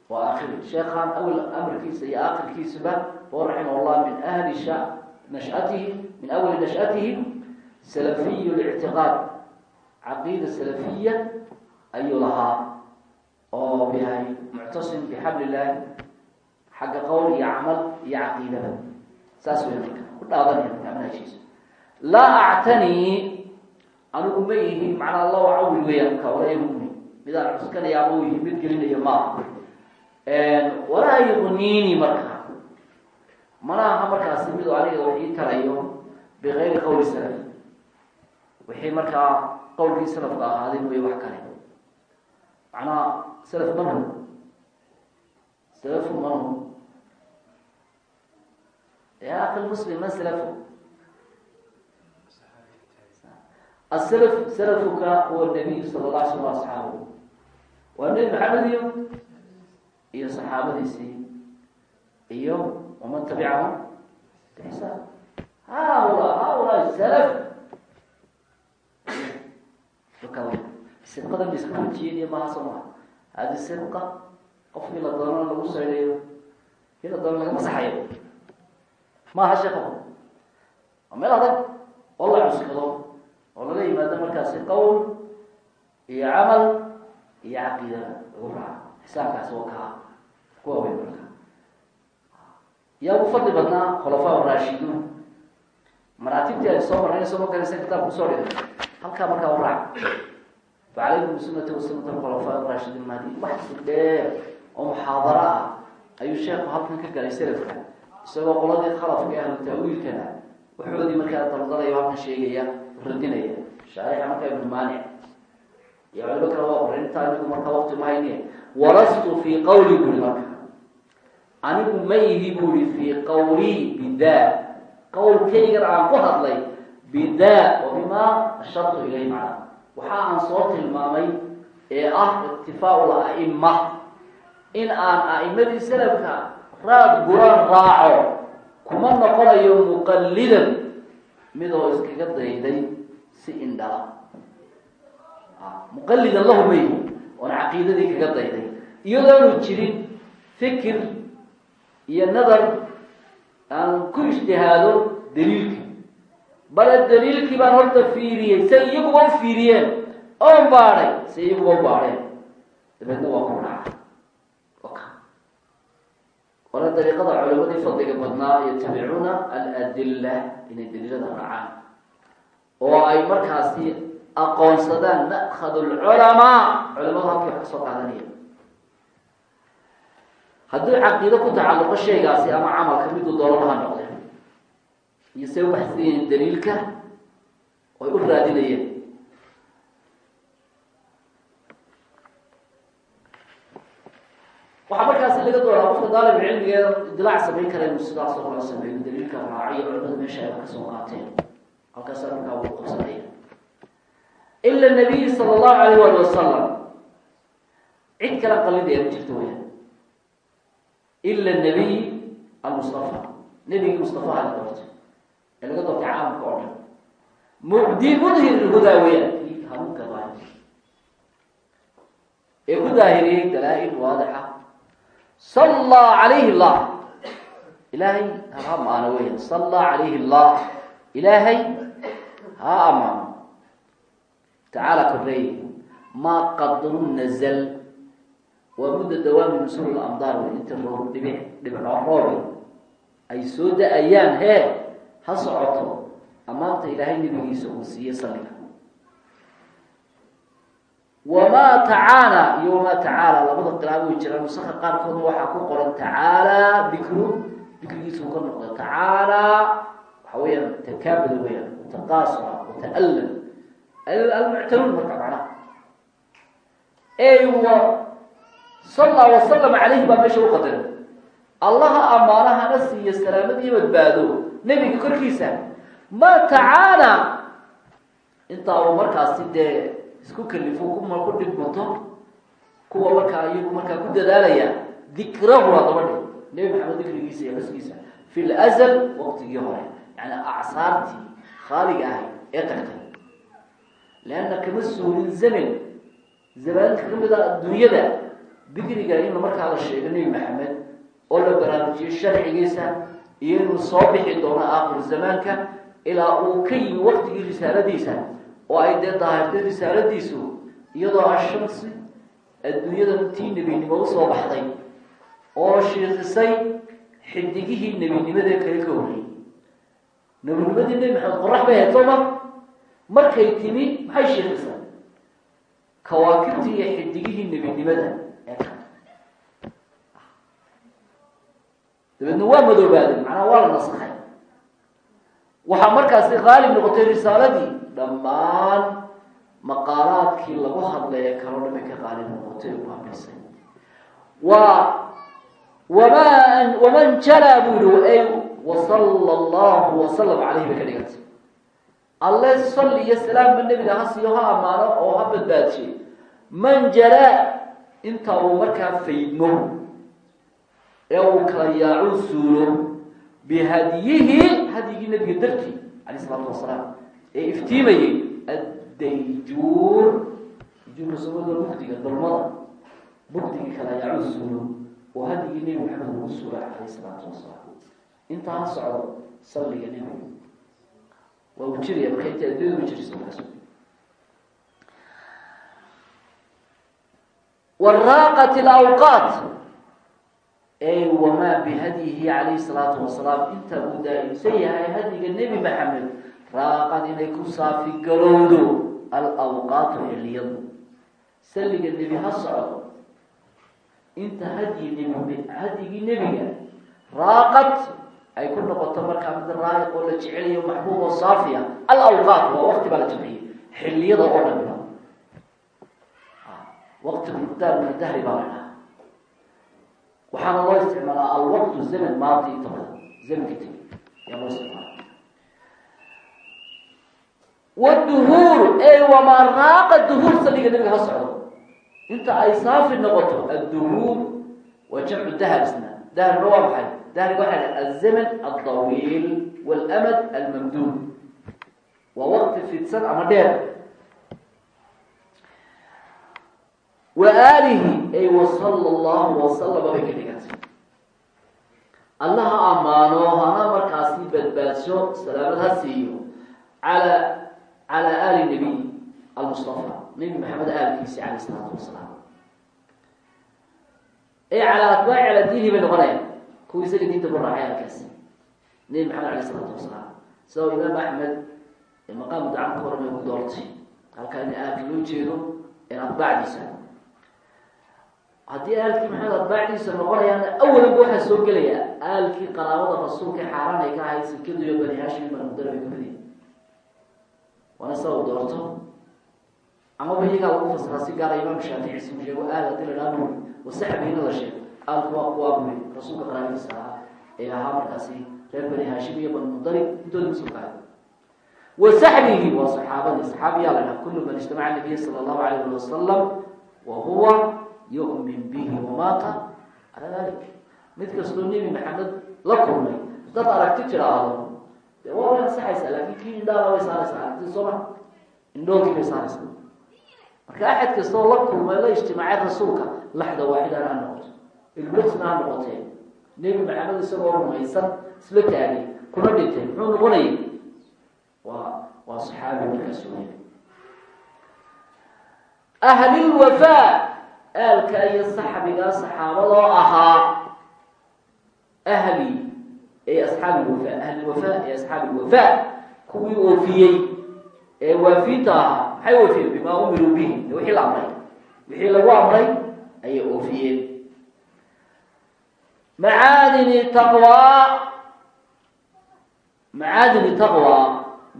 wa aakhiri. Sheekhan awal amarkiisa iyo aakhirkiisuba oo raximah llah min ahli sha nashatihi min awali nashatihi salafiy lictiqaad caqiida salafiya ayuu lahaa oo yahay muctasim bixabl illahi xagga qowl iyo camal iyo caqiidaba saas wey marka ku dhaadanaya marka manhajkiisa laa actanii anigu ma ihin macnaa law cawil weeyaan marka yahumni midaan cuskanaya ama u yihi mid gelinaya maaha walaa yugniini marka. Mana aha markaasi miduu aniga wax ii tarayo bigayri qawli salaf. Wixii markaa qowlkii salafka ahaaday mooye wax kale. Macnaha salaf manhu salafu manhu ya akhi muslim man salafu? Aslf salafuka huwa nabiyu sala la sl asxaabu waa nebi maxamed iyo? Iyo saxaabadiisii iyo waman tabicahum bixsaan haula haulaa salaf sidqada la iska wajiyeniya maaha soo maha hadi sidqa qofkii la doonana lagu saydayo kii la doona laga masaxayo maaha sheeko waa meel adag oo la cuskado oo lala yimaado markaasi qowl iyo camal iyo caqiida lagu raaco xisaabkaasi oo kaa kuwa weyn marka yaa ugu fadli badnaa khulafaa raashiduun maraatibtii ay soo marnay soo magaraysa kitaabka ku soo dhigay halkaa markaa u raac facalaykum bisunati wasunati khulafaa raashidiin mahdi waxsi dheer oo muxaadaro ah ayuu sheekhu halkan ka galay selafka isagoo qoladii khalafka ahlu ta'wiilkana waxoodii markaa daldalayo halkan sheegaya radinaya shaarixa markaa ibnu maanic iyo culimo kale waa qoray intaa anigu markaa waqti ma hayniye walastu fii qawli buri marka. Anigu ma ihi buri fii qawlii bidaa. Qowlkaygan aan ku hadlay bidaa wa bimaa ashartu ilay macna waxa aan soo tilmaamay ee ah iktifaau la'ima in aan a'imadii salafka raad guran raaco kuma noqonayo muqallidan midoo iskaga dayday si indhala muqallidan lahu may oon caqiidadii kaga dayday iyadoonu jirin fikir iyo nadar aan ku ijtihaado daliilkii bale daliilkii baan horta fiiriyey say iyaguba u fiiriyeen. Oon baadhay say iyaguba u baadheen dabeedna waa ku raaca wala dariiqada culimadii fadliga badnaa yatabicuuna aladilla inay daliilada raacaan. Oo ay markaasi aqoonsadaan ma'khad lculamaa culimadu halkii wax ka soo qaadanaya haddii caqiido ku tacalluqo shaygaasi ama camalka miduu doololaha noqde iyo say u daliilka oy u raadinayeen. Waxaa markaasi laga doonaa qofka daalib cilmigeeda idilaac samayn kara inuu sidaas oo kala sameeyo daliilka raaciyo culimada meesha ay ka soo qaateen. Halkaasaa markaa wuu qabsanaya ila nabiy sala allahu alayh wali wasalam cid kale qalideeda jirta weyaan ila nabiy almustafa. Nebigii mustafaha la doortay ee laga doortay caalamka oo dhan mubdi mudhir hudaa weyaan kii hanuunka daahir ee ku daahiriyey dalaa-il waadixa sallaa calayhi llah ilaahay ha amaano weya sallaa calayhi llah ilaahay ha amaano tacaala korreey maa qadru nazal. Waa mudda dawaami nusuul lamdaar wey inta roob dhibic dhibco roobi ay soo da'ayaan hee ha socoto ammaanta ilaahay nebigiisa uu siiye salliga wamaa tacaala iyo wamaa tacaala labada qiraabo way jiraan. Nusaka qaarkoodna waxaa ku qoran tacaala bikru bikrigiisa uu ka noqda tacaala waxa weeyaan takaabada weyaan mutaqaasira muta'allam almuctaluun marka macnaha ey wa salla wasalama calayhi baa meesha u qadaray allaha ammaanahana siiyo salaamad iyo badbaado nebiga korkiisa ma tacaala. Intaa uu markaasi dee isku kalifo kuma ku dhigmato kuwa markaa iyagu markaa ku dadaalaya dikrahu hadaba dhe nebi maxamed dikrigiisa iyo xuskiisa fi lazl waqtigii hore yani acsaartii khaaliga ahay ee tagtay leanna kama suulin zaman zamaanka ka mid a adduunyada dikriga in markaa la sheego nebi maxamed oo la baraarujiyo sharcigiisa iyo inuu soo bixi doono aakhir zamaanka ilaa uu ka yimi waqtigii risaaladiisa oo ay dee daahirtay risaaladiisu iyadoo ashamsi adduunyada tii nebinimo u soo baxday oo shiiqisay xidigihii nebinimadee kale ka horreeyey nebinimadii nebi maxamed qorax bay ahayd sooma markay timi maxay shiiqisay kawaakibtii iyo xidigihii nebinimada ee kale dabeedna waa madoobaaday macnaa waa la nasakhay waxaa markaasi qaalib noqotay risaaladii dhammaan maqaalaadkii lagu hadlay ee kaloo dhan bay ka qaalib noqotay u habaysay waa waman waman jalaa buu yihi wasala allahu wasalam caleyhi bay ka dhigantay alle salli iyo salaamba nebiga ha siiyo ha ammaano oo ha badbaadiye man jalaa inta uu markaa faydmo ee uu kala yaacu suulo bihadyihi hadyigii nebiga dartii alayh isalaatu wasalaam ee iftiimayey addayjuur. Juursamada mugdiga dalmada mugdigii kala yaacu suulo oo hadyigii nebi maxamed ugu suula calayh isalaatu wasalaam intaa ha socdo salliga nebiga waa uu jiraya ay wamaa bihadyihi calayhi salaatu wasalaam inta uu daa'imsan yahay hadyiga nebi maxamed raaqad inay ku saafi garowdo alawqaatu xilliyadu salliga nebi ha socdo. Inta hadyi nebi hadyigii nebiga raaqad ay ku noqoto markaa mid raayiq oo la jecelayo maxbuub oo saafiya alawqaat waa waqti baa la jamciyey xilliyada oo dhan waqti muqdaar min dahri baa la dhaha waxaana loo isticmaalaa alwaqtu zaman maadi inta badan zamanka tegi ayaa loo isticmaala wduhuur ey wamaa raaqa duhuur saliga nabiga ha socdo. Inta ay saafi noqoto adduhuur waa jamcu dahar isna. Daharna waa maxay? Dahriga waxaa dha alzaman aldawiil wاlamad almamduud. Waa waqti fidsan ama dheer wa aalihi ay wasala allahu wasalama bay ka dhigantay allaha ammaano hana markaasi badbaadsho salaamad ha siiyo ala calى ali nabiy almustafa nabi maxamed aalkiisi alayh isalaatu wasalaam ay calaa atbaaci calaa diinihi bay noqonayaan. Kuwa isaga diinta ku raacay halkaasi. Nabi maxamed alayh isalaatu wasalaam sidoo imaam axmed ee maqaamu dacan ka ay ku doortay. Halkaa in aalka loo jeedo ee atbaacdiisa haddii aalkii maxamed atbaacdiisa noqonayaana awalanba waxaa soo gelaya. Aalkii qaraabada rasuulka xaaraan ay ka ahayd sikadu iyo bani hashim banmudara bay ka mid waana sida u doorto amaba iyagaa lagu fasiraa si gaara imaam shaafici si u sheego aal haddii la dhaha buri wasaxbiina la sheego aalku waa kuwaa buri rasuulka qaraabadiisa ahaa ee ahaa markaasi reer bani hashim iyo bani mudalib intooda masuulkahay wa saxbihi waa saxaabadii saxaabiyaa la dhaha kullu man ijtamaca nabiya sala allahu alayh ali wasalam wa huwa yu'min bihi wamaata calaa dalik mid kastoo nebi maxamed la kulmay dad aragti jiraahdo de waa way laakin kii indhaala way saaraysaa aragtida sooma indhoolkii bay saaraysaa marka axad kastoo la kulmay la ijtimaacay rasuulka laxda waaxidana ha noqoto. Ilbirtsna ha noqotee. Nebi maxamed isagoo rumaysan isla taagay kuna dhintay muxuu noqonayay? Waa waa saxaabi markaas wey ahlilwafaa aalka iyo saxbigaa saxaabadoo ahaa ahli ee asxaabi lwafaa ahlilwafaa ee asxaabi lwafaa kuwii oofiyey ee waafiinta ahaa maxay oofiyeen bimaa umiruu bihi wixii la amray. Wixii lagu amray ayay oofiyeen macaadini taqwa macaadini taqwa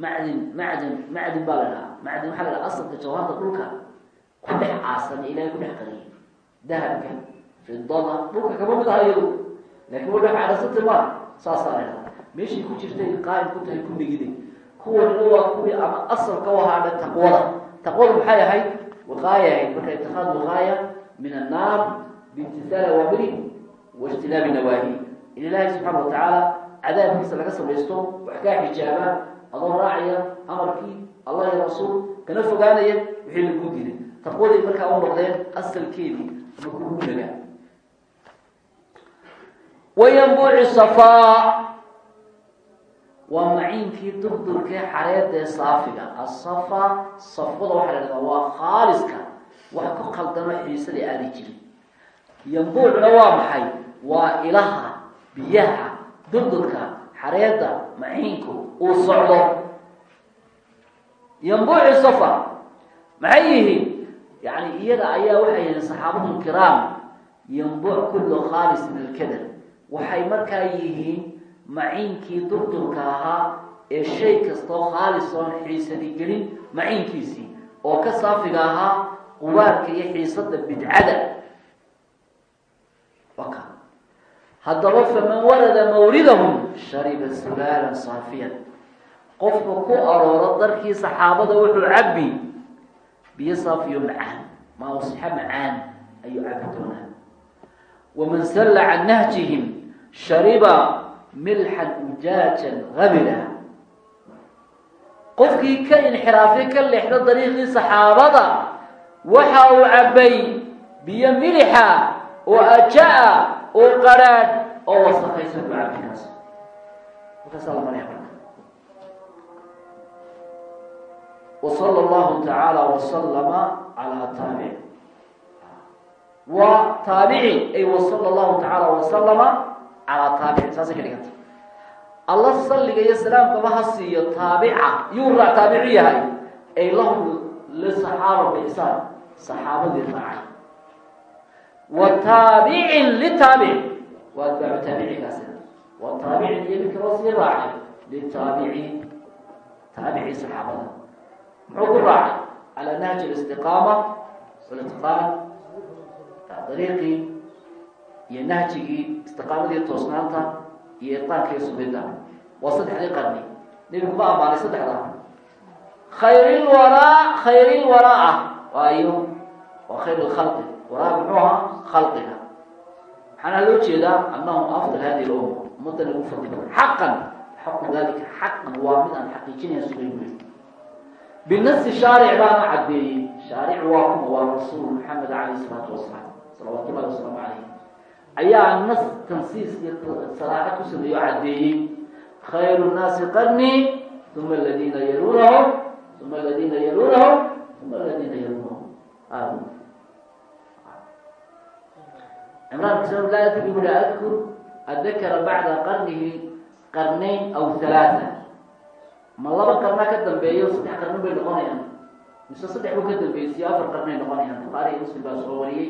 macdin macdin macdin baa la dhahaa macdin waxaa la dhaha asalka jawhaarta dhulka ku dhex aasan ilahay ku dhex qariyay dahabka fidada dhulka kama mid aha iyadu laakiin wa dhex caadasanta maa saasaa la dhahaa meeshii ku jirtay qaa'im ku tahay ku negiday kuwanina waa kuwii ama asalka u ahaadha taqwada taqwadu maxay ahayd wiqaaya ahayd marka itikaad wiqaaya min annaar biimtihaali awaamiri waijtinaabi nawaahi in ilaahay subxaana watacaala cadaabkiisa laga samaysto wax kaa xijaaba adoo raacaya amarkii allah iyo rasuul kana fogaanaya wixii laguu diiday taqwaday markaa u noqdeen asalkeedii nagaa wayanbuuci safaa. Waa maciinkii durdurkee xareedee saafiga. Asafa safada waxaa la dhahdaa waa khaaliska wax ku khaldano xiisadii aadi jirin. Yanbuucna waa maxay? Waa ilaha biyaha durdurka xareedda maciinku uu socdo. Yanbuuci safa. Maxay yihiin yani iyaga ayaa waxay yihiin saxaabatu kiraam yanbuuc kullu khaalis min alkadar waxay markaa yihiin maciinkii durdurka ahaa ee shay kastoo khaalis oon xiisadi gelin maciinkiisii oo ka saafiga ahaa qubaarka iyo xiisada bidcada. Haddaba faman warada mawridahum shariba sulaalan saafiyan. Qofka ku arooro darkii saxaabada wuxuu cabbi biyo saafiyo macaan maawsixa macaan ayuu cabbi doonaa waman salla can nahjihim shariba milxan ujaajan habila qofkii ka inxiraafay ka leexdo dariiqii saxaabada waxa uu cabbay biyo milixa oo aja-a oo qarhaadh oo wasakaysan ku cabbi kaas وصلى الله تعالى وسلم على تابع وتابعي أي وصلى الله تعالى وسلم على تابع ساسا كده الله صلى يا سلام كما هسي تابعة يورع تابعية هاي أي لهم للصحابة بإحسان صحابة الرعي وتابع للتابع واتباع تابعي كاسنا والتابع يبكر وصير راعي للتابعي تابعي صحابة muxuu ku raacay calaa nahji alistiqaama walitqaan dariiqii iyo nahjigii istiqaamadii toosnaanta iyo itqaanka iyo sugidda waa saddexdii qarni nebigu ma ammaanay saddexda khayrilwaraa khayrilwaraa ah waayo waa khayr lkhalqi waraa muxuu ahaa khalqiga maxaana loo jeedaa annahum afdal hadihi lumma ummaddan ugu fadli xaqan xaqu dalika xaqan waa mid aan xaqiijinaya sugay binasi shaaric baana caddeeyey shaaric waa kuma waa rasuulu maxamed caleyh isalaatu wasalaam salawaatu llahi wasalaamu calayh ayaa nas tansiis iyo saraaxa ku sameeyo oo caddeeyey khayru nnaasi qarni uma aladiina yaluunahum uma aladiina yaluunahum uma aladiina yaluunahum cimraan bisalaam laa adkur adakara bacda qarnihi qarnayn aw halaaa ma laba qarna ka dambeeyo saddex qarnin bay noqonayaan. Mise saddex buu ka dambeeyey siyo afar qarnay noqonayaan. Bukhaari iyo muslim baa soo wariyey.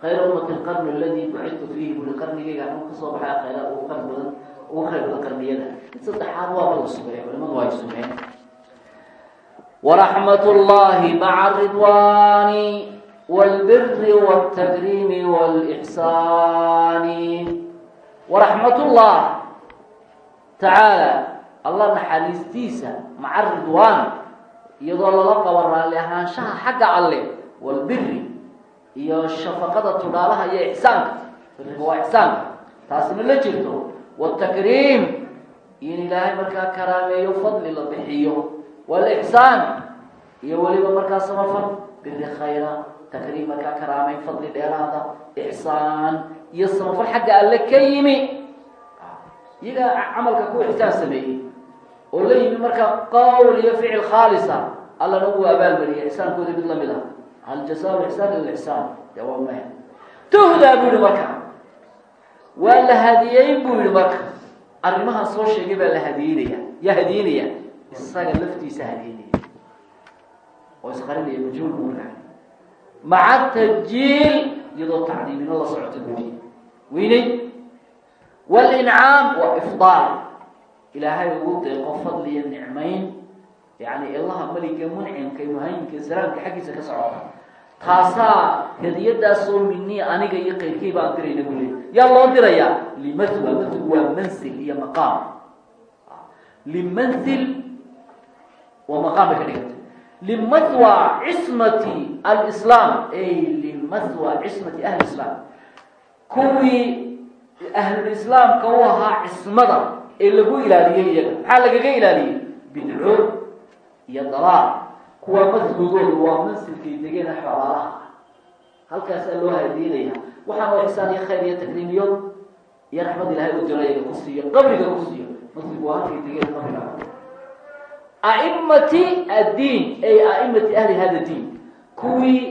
Khayra ummati alqarn aladi buxidtu fiihi buli qarnigayga uu ka baxay khayra ugu qar badan ugu khayr badan qarniyada. Mid saddexaad waaba la sugay culimadu ay sumeen waraxmat llahi maca ridwani wlbiri wاltakrimi wlxsani waraxmat llah tacaala allah naxariistiisa maca ridwaan iyadoo lala qabo raalli ahaanshaha xagga alle walbiri iyo shafaqada tudhaalaha iyo ixsaanka biriga waa ixsaanka taasina la jirto watakriim in ilaahay markaa karaameeyo fadli la bixiyo walixsaan iyo weliba markaa samafal biri khayra takriim markaa karaameyn fadli dheeraada ixsaan iyo samafal xagga alle ka yimi. Iyagaa camalka ku ixsaan sameeyey oo la yimi marka qowl iyo ficil khaalisa allana uu abaalmariyay ixsaankooda mid la mid ah. Hal jasaa ixsaan ila ixsaan maya. Tuhdaa buu yihi marka. Waa la hadiyeyn buu yihi marka. Arrimahan soo sheegay baa la hadiyeynaya yaa hadiyeynaya isaga laftiisa hadiyeynaya. Oo isqarinaya majhuul buu raacay maca tajjiil iyadoo tacdiimino la socota buuyi weynay walincaam waa ifdaal ilaahay ugu deeqo fadli iyo nicmayn. Yani ilaha meliga muncimka muhayimka salaamka xaggiisa ka socota taasaa hadiyadaasoo minii aniga iyo qayrkay baan dirayna buu leey yaa loo dirayaa limatwa matgu waa mansil iyo maqaam. Limanhil waa bay ka dhigantay limathwa cismati alislaam ay limathwa cismati ahli kuwii ahlulislaamka u ahaa cismada ee lagu ilaaliyey iyaga. Maxaa lagaga ilaaliyey? Bidco iyo dalaal. Kuwa madhugoodu waa mansilkay degeen xabaalaha halkaasaa loo hadiinaya waxaan oo xisaan iyo khayr iyo takriimiyo iyo raxmad ilaahay u iyaga ku siiyo qabriga ku siiyo. Masligu waa halkay degeen qabriga. Aimati addiin ay aimati ahli hada diin. Kuwii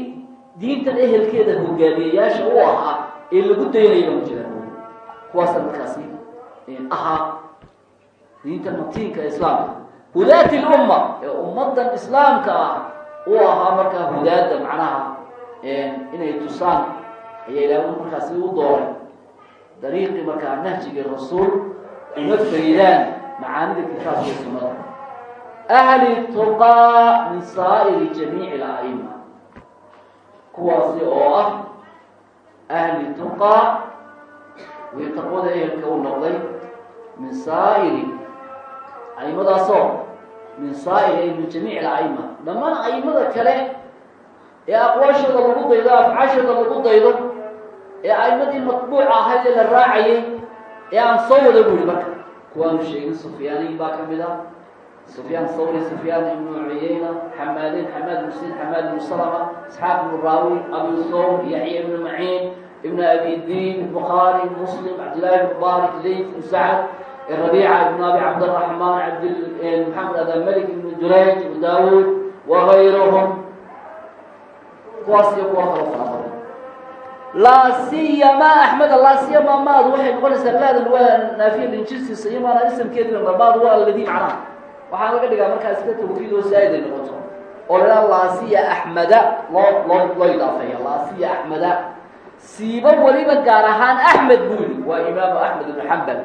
diintan ehelkeeda hogaamiyayaasha u ahaa ee lagu daynaya ma jira kuwaasa markaasi ahaa diinta matiinka islaamka hudaati lumma ee ummadan islaamka ah u ahaa markaa hudaada macnaha inay tusaan ayaa ilaahay markaasi u dooray. Dariiqii markaa nahjigii rasuul uma faydaan macaanida kitaabka iyo sunnada. Ahli tuqaa min saa'iri jamiici alaa'ima kuwaasi oo ah ahli tuqaa way taqwada ehelka u noqday min saa'iri aimadaasoo min saa'iri ay min jamiici alaa'ima dhammaan aimada kale ee aqwaashooda lagu daydo afcaashooda lagu daydo ee aimadii matbuuca ahayd ee la raacayay ee aan soo wada buuri marka. Kuwaanu sheegin sufyaaniin baa ka mid ah. Sufyaan thawri sufyaan ibnu cuyayna xamaadin xamaad muslim xamaad ibnu salama isxaaq ibnu raawi abu thawr yaxya ibnu maciin ibnu abi diin bukhaari muslim cabdillahi ibnu barik leyt ibnu sacad rabiica ibnu abi cabdiraxmaan cabd maxamed adamalik ibnu jurayj ibnu daawuud wagayruhum kuwaas iyo kuwa kalo fara badan laa siyama axmed laa siyama maadu waxay noqonaysaa laadan waa naafiya linjirsiisa iyo maana isamkeedina maadu waa alladii macnaha waxaa laga dhigaa markaa iska tawkiid oo saa'id ay noqoto oo lahaa laasiya axmeda loo loo loo idaafeeya laasiya axmeda siiba weliba gaar ahaan axmed buu yidhi waa imaamu axmed ibnu xambal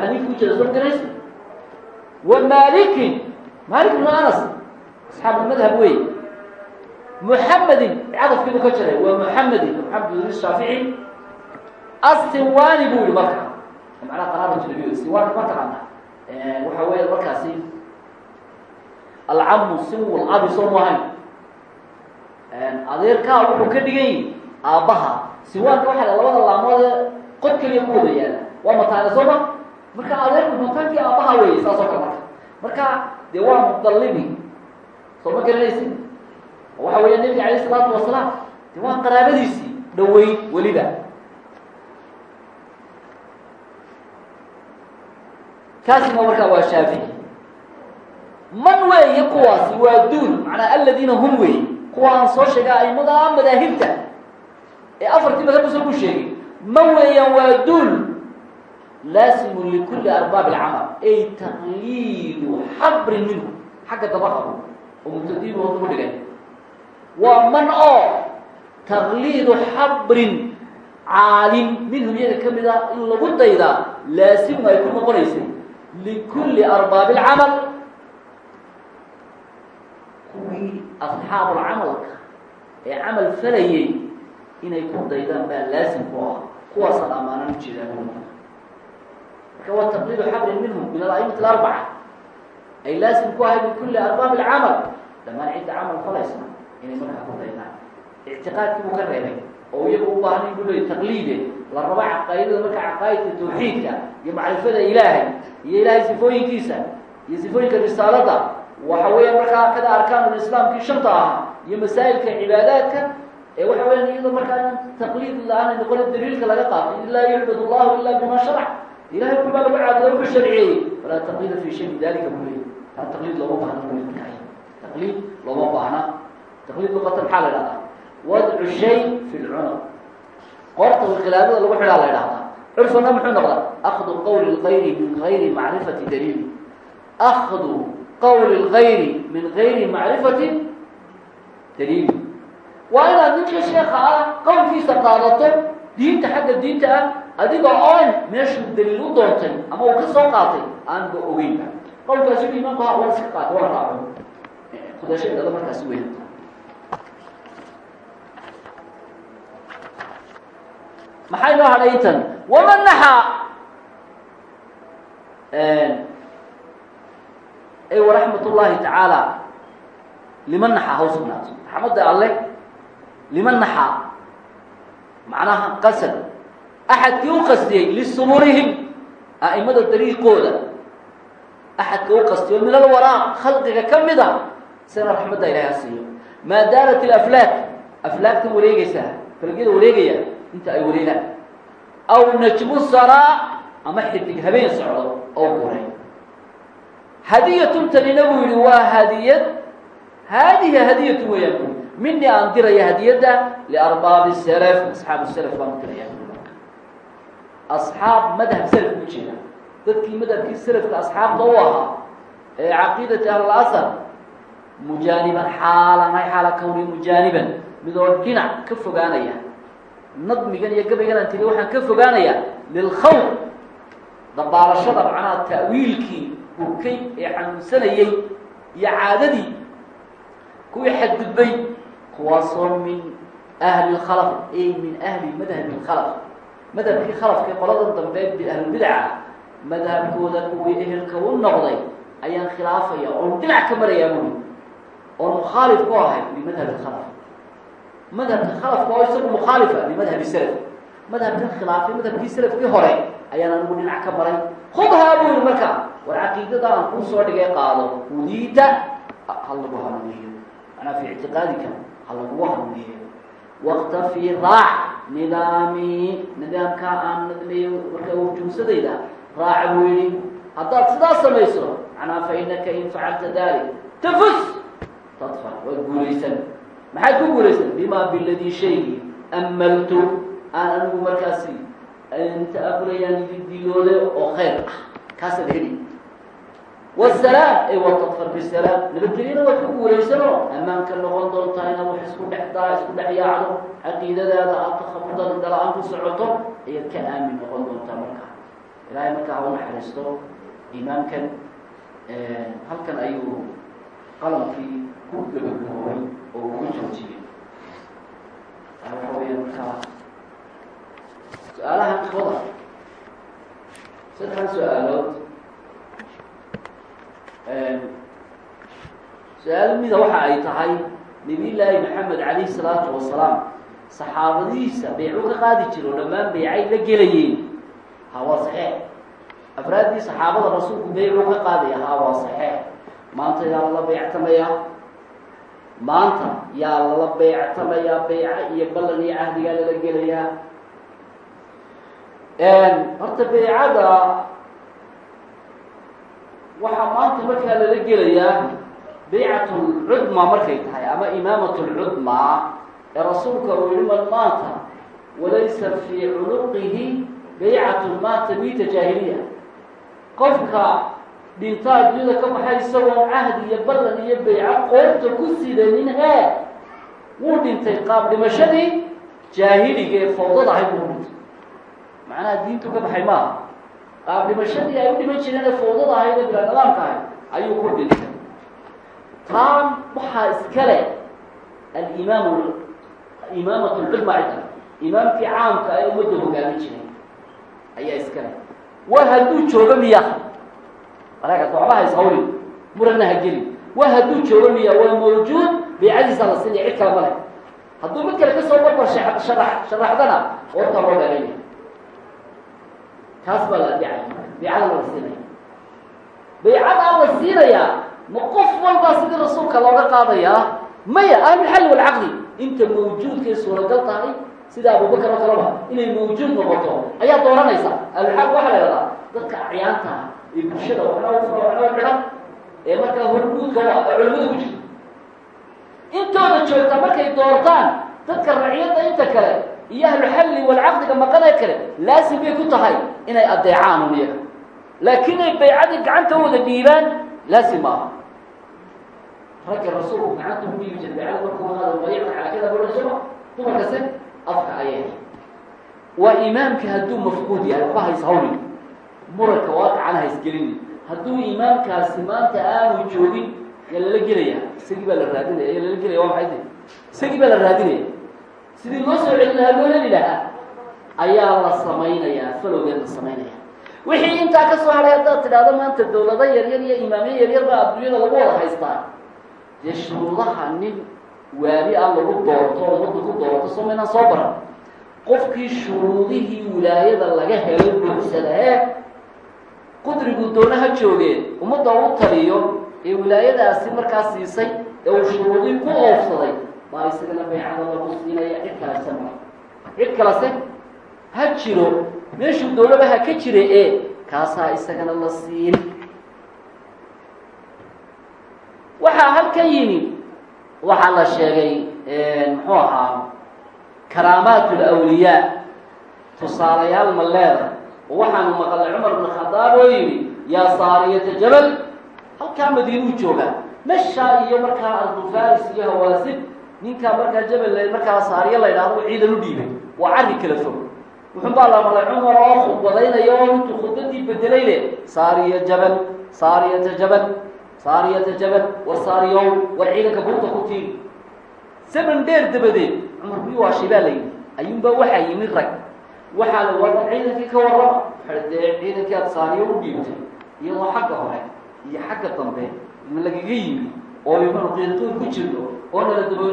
xaniif ku jira soo garaysa wa malikin malik ibnu anas asxaabu madhab wey muxamedin cadafkiibu ka jiray waa muxamedin maxamed ibn shaafici asinwani buu yihi marka macnaha qaraabatu nabiy sinwan ma taqaana waxa weya markaasi alcamu siwul abi soo maahayn adeerkaa wuxuu ka dhigan yihi aabbaha siwaanka waxaa labada laamoode qod keliya yaalla. Waa mataane sooma marka adeerku mataankii aabbaha weeye saas oo kale marka. Marka dee waa mudallibi soo ma garanaysi waxa weya nebiga alayh isalaatu wasalaam de waa qaraabadiisii dhaweyn weliba. Kaasina markaa waa shaafici man weeye kuwaasi waa duul macnaa aladiina hum weeye. Kuwa aan soo sheega aimada madaahibta ee afartii madhabba soo ku sheegay ma weeyaan waa duul. Laasimun likulli arbaab alcamal ay taqliidu xabrin minhu. Xagga dabaqabu oo mubtadiinu hoos ugu dhigay waa man oo taqliidu xabrin caalim minhum iyaga ka mid ah in lagu daydaa laasimun ay ku noqonaysay. Likulli arbaabi alcamal kuwii asxaabulcamalka ee camal falayay inay ku daydaan baa laasim ku ah. Kuwaasaan ammaanan ujeedaan marka waa taqliidu xabrin minhum min alaimati alarbaca ay laasim ku ahay likulli arbaabi alcamal. Dhammaan cidda camal falaysa inay markaa ku daydaan. Ictiqaadkii buu ka reebay. Oo iyagu u baahan bu leey taqliide. La rabo caqaa'idada marka caqaa'idka tawxiidka iyo macrifada ilaahay iyo ilaahay sifooyinkiisa iyo sifooyinka risaalada. Waxa weeya markaa kada arkaanulislaamkii shanta ahaa iyo masaa'ilka cibaadaadka waxa weeyaan iyadoo markaa taqliid la'aan noqona daliilka laga qaato ilaa yucbad allahu ila bima sharac ilahay kubaa lagu caabuda wuxuu sharciyeeyey falaa taqliida fi shay min dalika buu leey taa taqliid looma baahna markaa taqliid looma baahna. Taqliid luqatan maxaa la idhahdaa wadcu shay fi lcunaq qorta khilaafada lagu xidhaa la idhahdaa curfana muxuu noqdaa? Akdu qawli lgayri min gayri macrifati daliili akdu qawli lgayri min gayri macrifati daliili waa inaad ninka sheeka ah qowlkiisa qaadato diinta xagga diinta ah adiga oon meeshuu daliil u doontay ama uu ka soo qaatay aanba ogeynba qowlkaasi imaanku ha waa iska qaata waa raaco. Kudasheedada markaasi weyn. Maxay noo hadhay intan waman naxaa ay waraxmat ullaahi tacaala liman naxaa ha liman naxaa macnaha qasad axadkii u qastiyey lisuburihim a'imada dariiqooda axadka u qastiyo min alwaraa khalqiga ka mid a isagana raxmadda ilahay ha siiyo maa daarat ilaflaak aflaagtan wareegaysaa falgyada wareegaya inta ay wareegaan aw najmu saraa ama xidig habeen socdo oo guray hadiyatun tanina buu yihi waa hadiyad haadihi hadiyatu weeyaan minii aan diraya hadiyadda liarbaabi self asxaabu self baan diraya. Asxaab madhab self u jeeda dadkii madhabkii selafka asxaabta u ahaa ee caqiidati ahlasar mujaaniban xaalanay xaala kawni mujaaniban midoo dhinac ka fogaanaya. Nadmigan iyo gabaygan aan tiri waxaan ka fogaanaya lilkhawf dabaalashada macnaha ta'wiilkii hurkay ee xanuunsanayey iyo caadadii kuwii kuwaasoo min ahli lkhalaf ay min ahli madhabi lkhalaf madhabkii khalafka qoladan dambe ahlulbidaca madhabkooda kuwii ehelka u noqday ayaan khilaafaya oon dhinac ka marayaa buri oon mukhaalif ku ahay limadhabi lkhalaf madhabka khalafka oo isagu mukhaalifa limadhabi salaf. Madhabkan khilaafay madhabkii salafkii hore ayaan anigu dhinac ka maray. Khudhaa buu yihi marka war caqiidada aan kuu soo dhigay qaado. Hudiita ha lagu ha lagugu hanuuniyo waktafii raac nidaamii nidaamkaa aan nadmeeyo marka urjuumsadayda raac buu yihi haddaad sidaas samayso macnaa fa inaka in facalta dalik tafus tadfar waad guulaysan maxaad ku guulaysan bima biladii shaygii amaltu aan anigu markaasi inta afulayaan ididilooday oo khayr ah kaasaad heli wasalaam ay watadfar bisalaam nabadgelyana waad ku guulaysanoo ammaanka noqon doontaa inaad wax isku dhex daa isku dhex yaacdo caqiidadaada aad takhabudada dala-aan ku socoto ayaad ka aamin noqon doontaa markaa ilaahay markaa ha u naxariisto imaamkan halkan ayuu qalamkii ku gabagaboobay oo ugu joojiyey waxa weya markaa su'aalaha ikhwada saddexan su'aalood su'aal mida waxa ay tahay nabiy llaahi maxamed calayhi salaatu wasalaam saxaabadihiisa baycu ka qaadi jiro dhammaan baycay la gelayeen. Ha waa saxeex afraaddii saxaabada rasuulku baycu ka qaadaya ha waa saxeex maanta yaa lala bayctamayaa maanta yaa lala bayctamayaa bayca iyo ballan iyo cahdigaa lala gelayaa. Horta baycada waxaa maanta markaa lala gelayaa baycat lcudma markay tahay ama imaamat lcudma ee rasuulka uu yihi man maata walaysa fii cunuqihi baycatun maata mita jaahiliya. Qofka dhintaa dunyada ka baxay isagoon cahdi iyo ballan iyo bayco qoorta ku sidanin hee wuu dhintay qaab dhimashadii jaahiliga ee fawdada ahayd buu dhintay. Macnaha diintu ka baxay maaha qaab dhimashadii ay u dhiman jireen ee fawdada ahayd ee bila nidaamka ahayd ayuu ku dhintay taan waxaa iskale alimaam imaamat lcudma cidda imaamkii caamka ee ummadda hogaamin jiray ayaa iskale waa hadduu joogo miya maraakat waxba hays hawlin muranna ha gelin waa hadduu joogo miya waa mawjuud baycadiisa la siinaya cid kale ma leh hadduu mid kale ka soo barbar sharax sharaxdana oorta loo dheeraya kaas baa la adicay baycada la siinaya baycadaa la ma qof walbaa sidii rasuulka looga qaadayaa maya ahlulxalli walcaqdi inta mawjuudkay suuragal tahay sida abubakar oo kaleba inay mawjuud noqoto ayaa dooranaysa ahlulxaq waxaa la ihahdaa dadka acyaanta ee bulshada waxna ufuro waxna xidhan ee markaa horguudka ah ee culimada ku jirta intooda joogta markay doortaan dadka raciyadda inta kale iyo ahluxalli walcaqdiga maqanee kale laasim bay ku tahay inay adeecaan un iyaga. Laakiin ay baycadii gacanta wada dhiibaan laasim maaha. Ragga rasuulku gacanta ugu dhiibi jira afka ayay. Waa imaamka hadduu mafquud yahay waxba hays hawlin muranka waaqicana hadduu imaamkaasi maanta aanu joogin yaa lala gelaya isagii baa la raadinaya yaa lala gelaya waa maxay de? Isagii baa la raadinaya sidii loo soo celin lahaa loo heli lahaa ayaa la samaynayaa falowgeed la samaynaya wixii intaa ka soo hadhay haddaad tidhaahdo maanta dawlado yaryar iyo imaamyo yaryar baa adduunyada lagu wada haystaa dee shuruudaha nin waali ah lagu doorto ummadda ku doorto soo maynaan soo baran. Qofkii shuruudihii wilaayada laga helay buuxsada ee qudrigu doonaha joogeen. Ummadda u taliyo ee wilaayadaasi markaa siisay ee uu shuruudii ku oofsaday baa isagana baycada lagu siinaya cid kalese ma cid kalese ha jiro. Meeshuu dawlaba ha ka jira ee kaasaa isagana la siin. Waxaa halkan yimi waxaa la sheegay muxuu ahaa karaamaat lawliyaa tusaalayaal ma leeda. Waxaanu maqalnay cumar bn khadaab oo yidhi yaa saariyata jabal halkaa madiinuu joogaa meshaa iyo markaa ardufaris iyo hawaasib ninkaa markaa jabal markaa saariya la ydhahdo ciidan u dhiibay. Waa carri kala fog. Wuxun baa la maqlay cumar oo khudbadaynaya oo intuu khudbadii bedelay le saariya jabal saariyata jabal saariyata jabal war saariyow war ciidanka buurta ku tiiri zaman dheer dabadeed cumar kuyi waa shibaa la yidhi ayuunbaa waxaa yimid rag. Waxaa la wadan ciidankii ka warrama dee ciidankii aad saariyo u dhiibtay iyadoo xagga hore iyo xagga dambe ma lagaga yimi oo qiirtuur ku jirto oo nala daba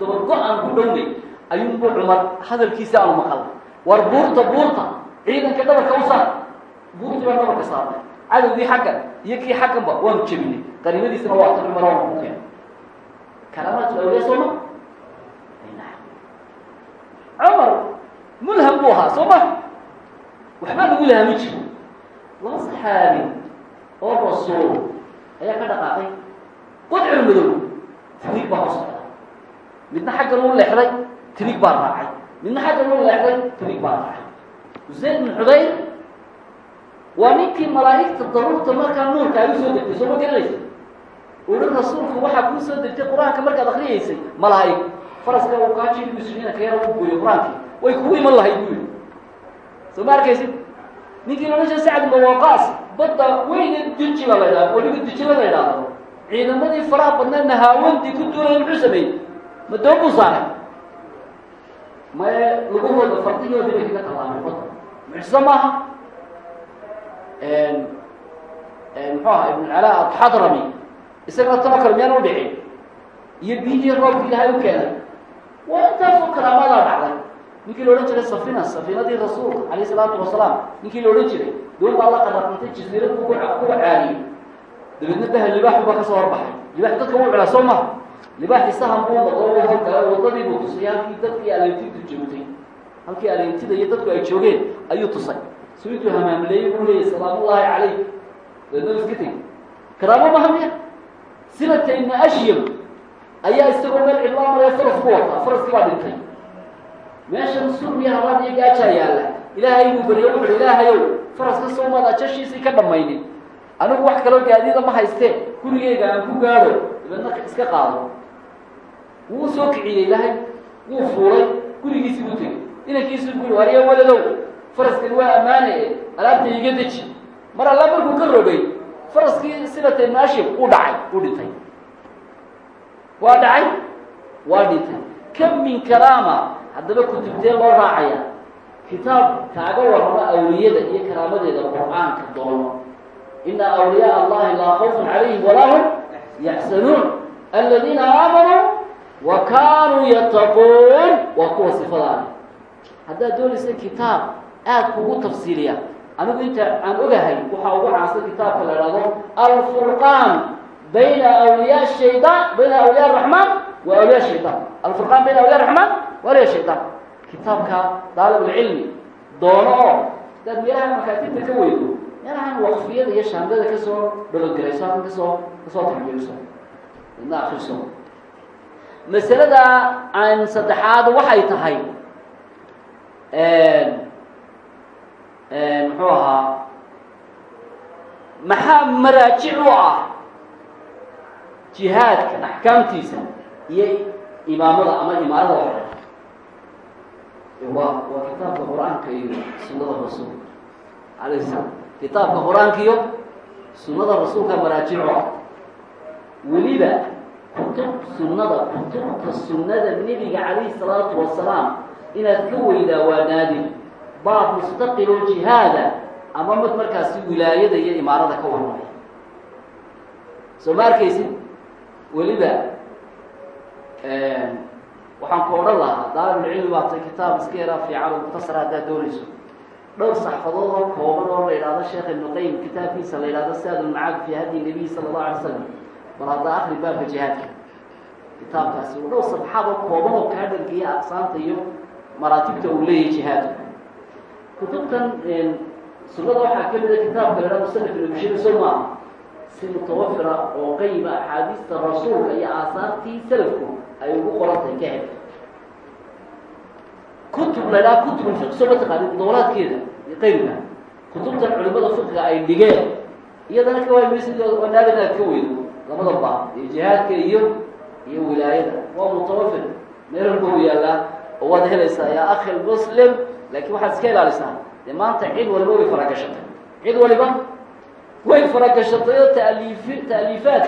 dabago aan ku dhownay ayuunbuu cumar hadalkiisa aanu maqal war buurta buurta ciidanka dhabarka u saar buurtii baa dhabarka saarnay cadowgii xaggan iyo kii xagganba waanu jebinay qaniimadiisana waa ta cumar waanu ku keenay karaamaat lawliya sooma cumar mulham buu ahaa soo ma waxbaa lagu lahami jiro laba saxaabi oo rasuul ayaa ka dhaqaaqay qudcur madow tinig baa ku socda midna xaggan u leexday tinig baa raacay. Midna xaggan u leexday tinig baa raacay. Zayd bin xudayr waa ninkii malaa'igta daruurta markaa nuurka ay u soo degtay soo ma garanaysa uhi rasuulku waxaa kuu soo degtay qur'aanka markaad akriyaysay malaa'ig faraska uu kaajiri muslimiina ka yara u gooyo qur'aankii way kugu iman lahayd buu yidhi. Soo ma arkaysid? Ninkii jira sacad ibn waqaas badda weyne dijila la ydhahdo weliba dijila la ydhaahdo ciidamadii faraha badneedna haawandii ku duulaya muxuu sameeyey. Ma doon buu saaray? Maye lagahooda fardigoodii bay kaga tallaamay badda mucjiso maaha muxuu aha ibn calaa adxadrami isagana kale miyaan u dhicin? Iyo biyihii roobka ilaahay u keenay. Waa intaasoo karaamadaa dhacday. Ninkii la odhan jiray safina safinadii rasuulka calayh isalaatu wasalaam. Ninkii la odhan jiray doon baa la qadarqantay jasiirad ku kuwa caariyey dabeedna bahel libaaxu baa ka soo horbaxay libaax dadka wuu cunaa soo maha libaaxii sahan buu noqdo u horgala waddadii buu tusay halkii dadkii aleentidu joogtay halkii aleentida iyo dadku ay joogeen ayuu tusay. Su intuu hamaamleeyey buu leeyay salaamullaahi calayk dabeedna iska tegi karaamo maha miya sinadka ibna ashyam ayaa isagoo meel cidlaa maraya faras ku wataa faraskii baa dhintay. Meeshan surmiya haraad iyo gaajaa yaalla ilaahay buu beriyo wuxuhi ilaahayow faraska soomaad ajashiisii ka dhammaynin anigu wax kaloo gaadiida ma haystee gurigeyga aan ku gaadho dabeedna iska qaado. Wuu soo kiciyey ilaahay wuu fuulay gurigiisii buu tegey. Inankiisii buu yii ariya waladow faraskani waa ammaanaye alaabta iga deji. Mar alla markuu ka rogay faraskii sinata ibn ashim uu dhacay uu dhintay. Waa dhacay? Waa dhintay. Kam min karaama haddaba kutubtee loo raacaya kitaab kaaga warramo awliyada iyo karaamadeeda qur'aanka doono ina awliyaa allahi laa khawfun calayhim walaa hum yaxsanuun aladiina aamanuu wa kaanuu yattaquun waa kuwa sifadaani haddaad doonaysa kitaab aad kugu tafsiiliya anigu inta aan ogahay waxaa ugu caansan kitaabka la idhahdo alfurqaan bayna awliyaa shaydaan bayna awliyaa araxmaan wa awliyaa shaytaan alfurqaan bayna awliya araxmaan wa awliya shaytaan kitaabka daalibulcilmi doono oo hadaad meelaha makaatibta ka weydo meelahan waqfiyada iyo shaandada ka soo dhologarayso halkan ka soo ka soo tarbiiso idna akriso masalada aan saddexaad waxay tahay muxuu ahaa maxaa maraajic u ah jihaadka axkaamtiisa iyo imaamada ama imaarada hore? Waa waa kitaabka qur'aanka iyo sunada rasuulka alayh salaam kitaabka qur'aanka iyo sunada rasuulka maraajic u ah weliba kutub sunnada kutubta sunnada nebiga calayhi salaatu wasalaam inaad ka weydaa waa naadir baab mustaqiloo jihaada ama mid markaasi wilaayada iyo imaarada ka warramaya. Soo ma arkaysid? Weliba waxaan ku odhan lahaa daalibulcilmi baatay kitaab iska yaraa fiican oo mukhtasara haddaad doonayso dhowr saxfadood oo kooban oo la yidhahdo sheekh ibnu qayim kitaabkiisa la yidhahdo saad ulmacaad fi hadyi nabiy sala allahu alay slam bal haddaa akri baabka jihaadka. Kitaabkaasi waa dhowr sabxaad oo kooban oo kaa dhargiya aqsaanta iyo maraatibta uu leeyahay jihaadku kutubtan sunada waxaa ka mida kitaabka la yhahdo musanif ibnu bashir soo si mutawafira oo qayima axaadiista rasuulka iyo aasaartii salafku ay ugu qorantahay ka hel kutub la ydhaha kutub fiq soo mataqaani dowlaadkeeda iyo qayrka kutubtan culimada fiqiga ay dhigeen. Iyadana ka waay maysa wanaag inaad ka weydo. Labada baab iyo jihaadka iyo iyo wilaayada. Waa mutawafir meel walba u yaallaa oo waad helaysaa yaa akhi lmuslim laakiin waxaad iska ilaalisaa. Dee maanta cid waliba way faragashatay cid waliba way faragashatay oo taaliifi taaliifaad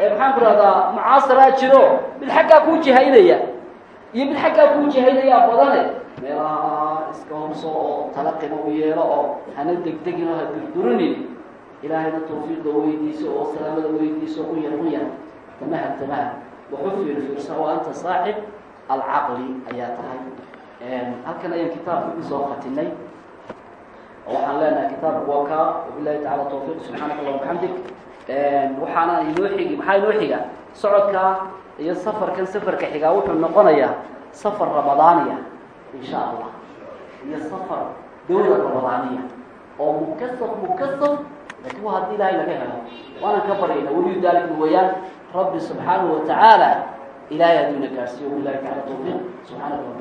ee maxaan ku rahdaa mucaasiraa jiro. Mid xaggaa kuu jihaynaya iyo mid xaggaa kuu jihaynayaa badane meelaha iska horso oo talaqina u yeelo oo hana degdegin oo ha durdurinin ilaahayna tawfiiqda weydiiso oo salaamada weydiiso u yar u yar tamaha tamaha waxu fiir fiirsa oo anta saaxib alcaqli ayaa tahay halkan ayaan kitaabka ku soo khatinay waxaan leenahay kitaabku waa kaa wabilahi tacala tawfiiq subxaanaka allah bixamdig waxaana inoo xigi maxaa inoo xiga socodkaa iyo safarkan safarka xigaa wuxuu noqonayaa safar ramadaaniya insha allah iyo safar dawla ramadaaniya oo mukasaf mukasaf laakiin waa haddii ilaahay laga helo waanan ka baryayna weliyu daalika wayaan rabbi subxaanahu watacaala ilahay hadduuna gaarsiiyo wabilahi tacala tawfiiq subxaanaka wa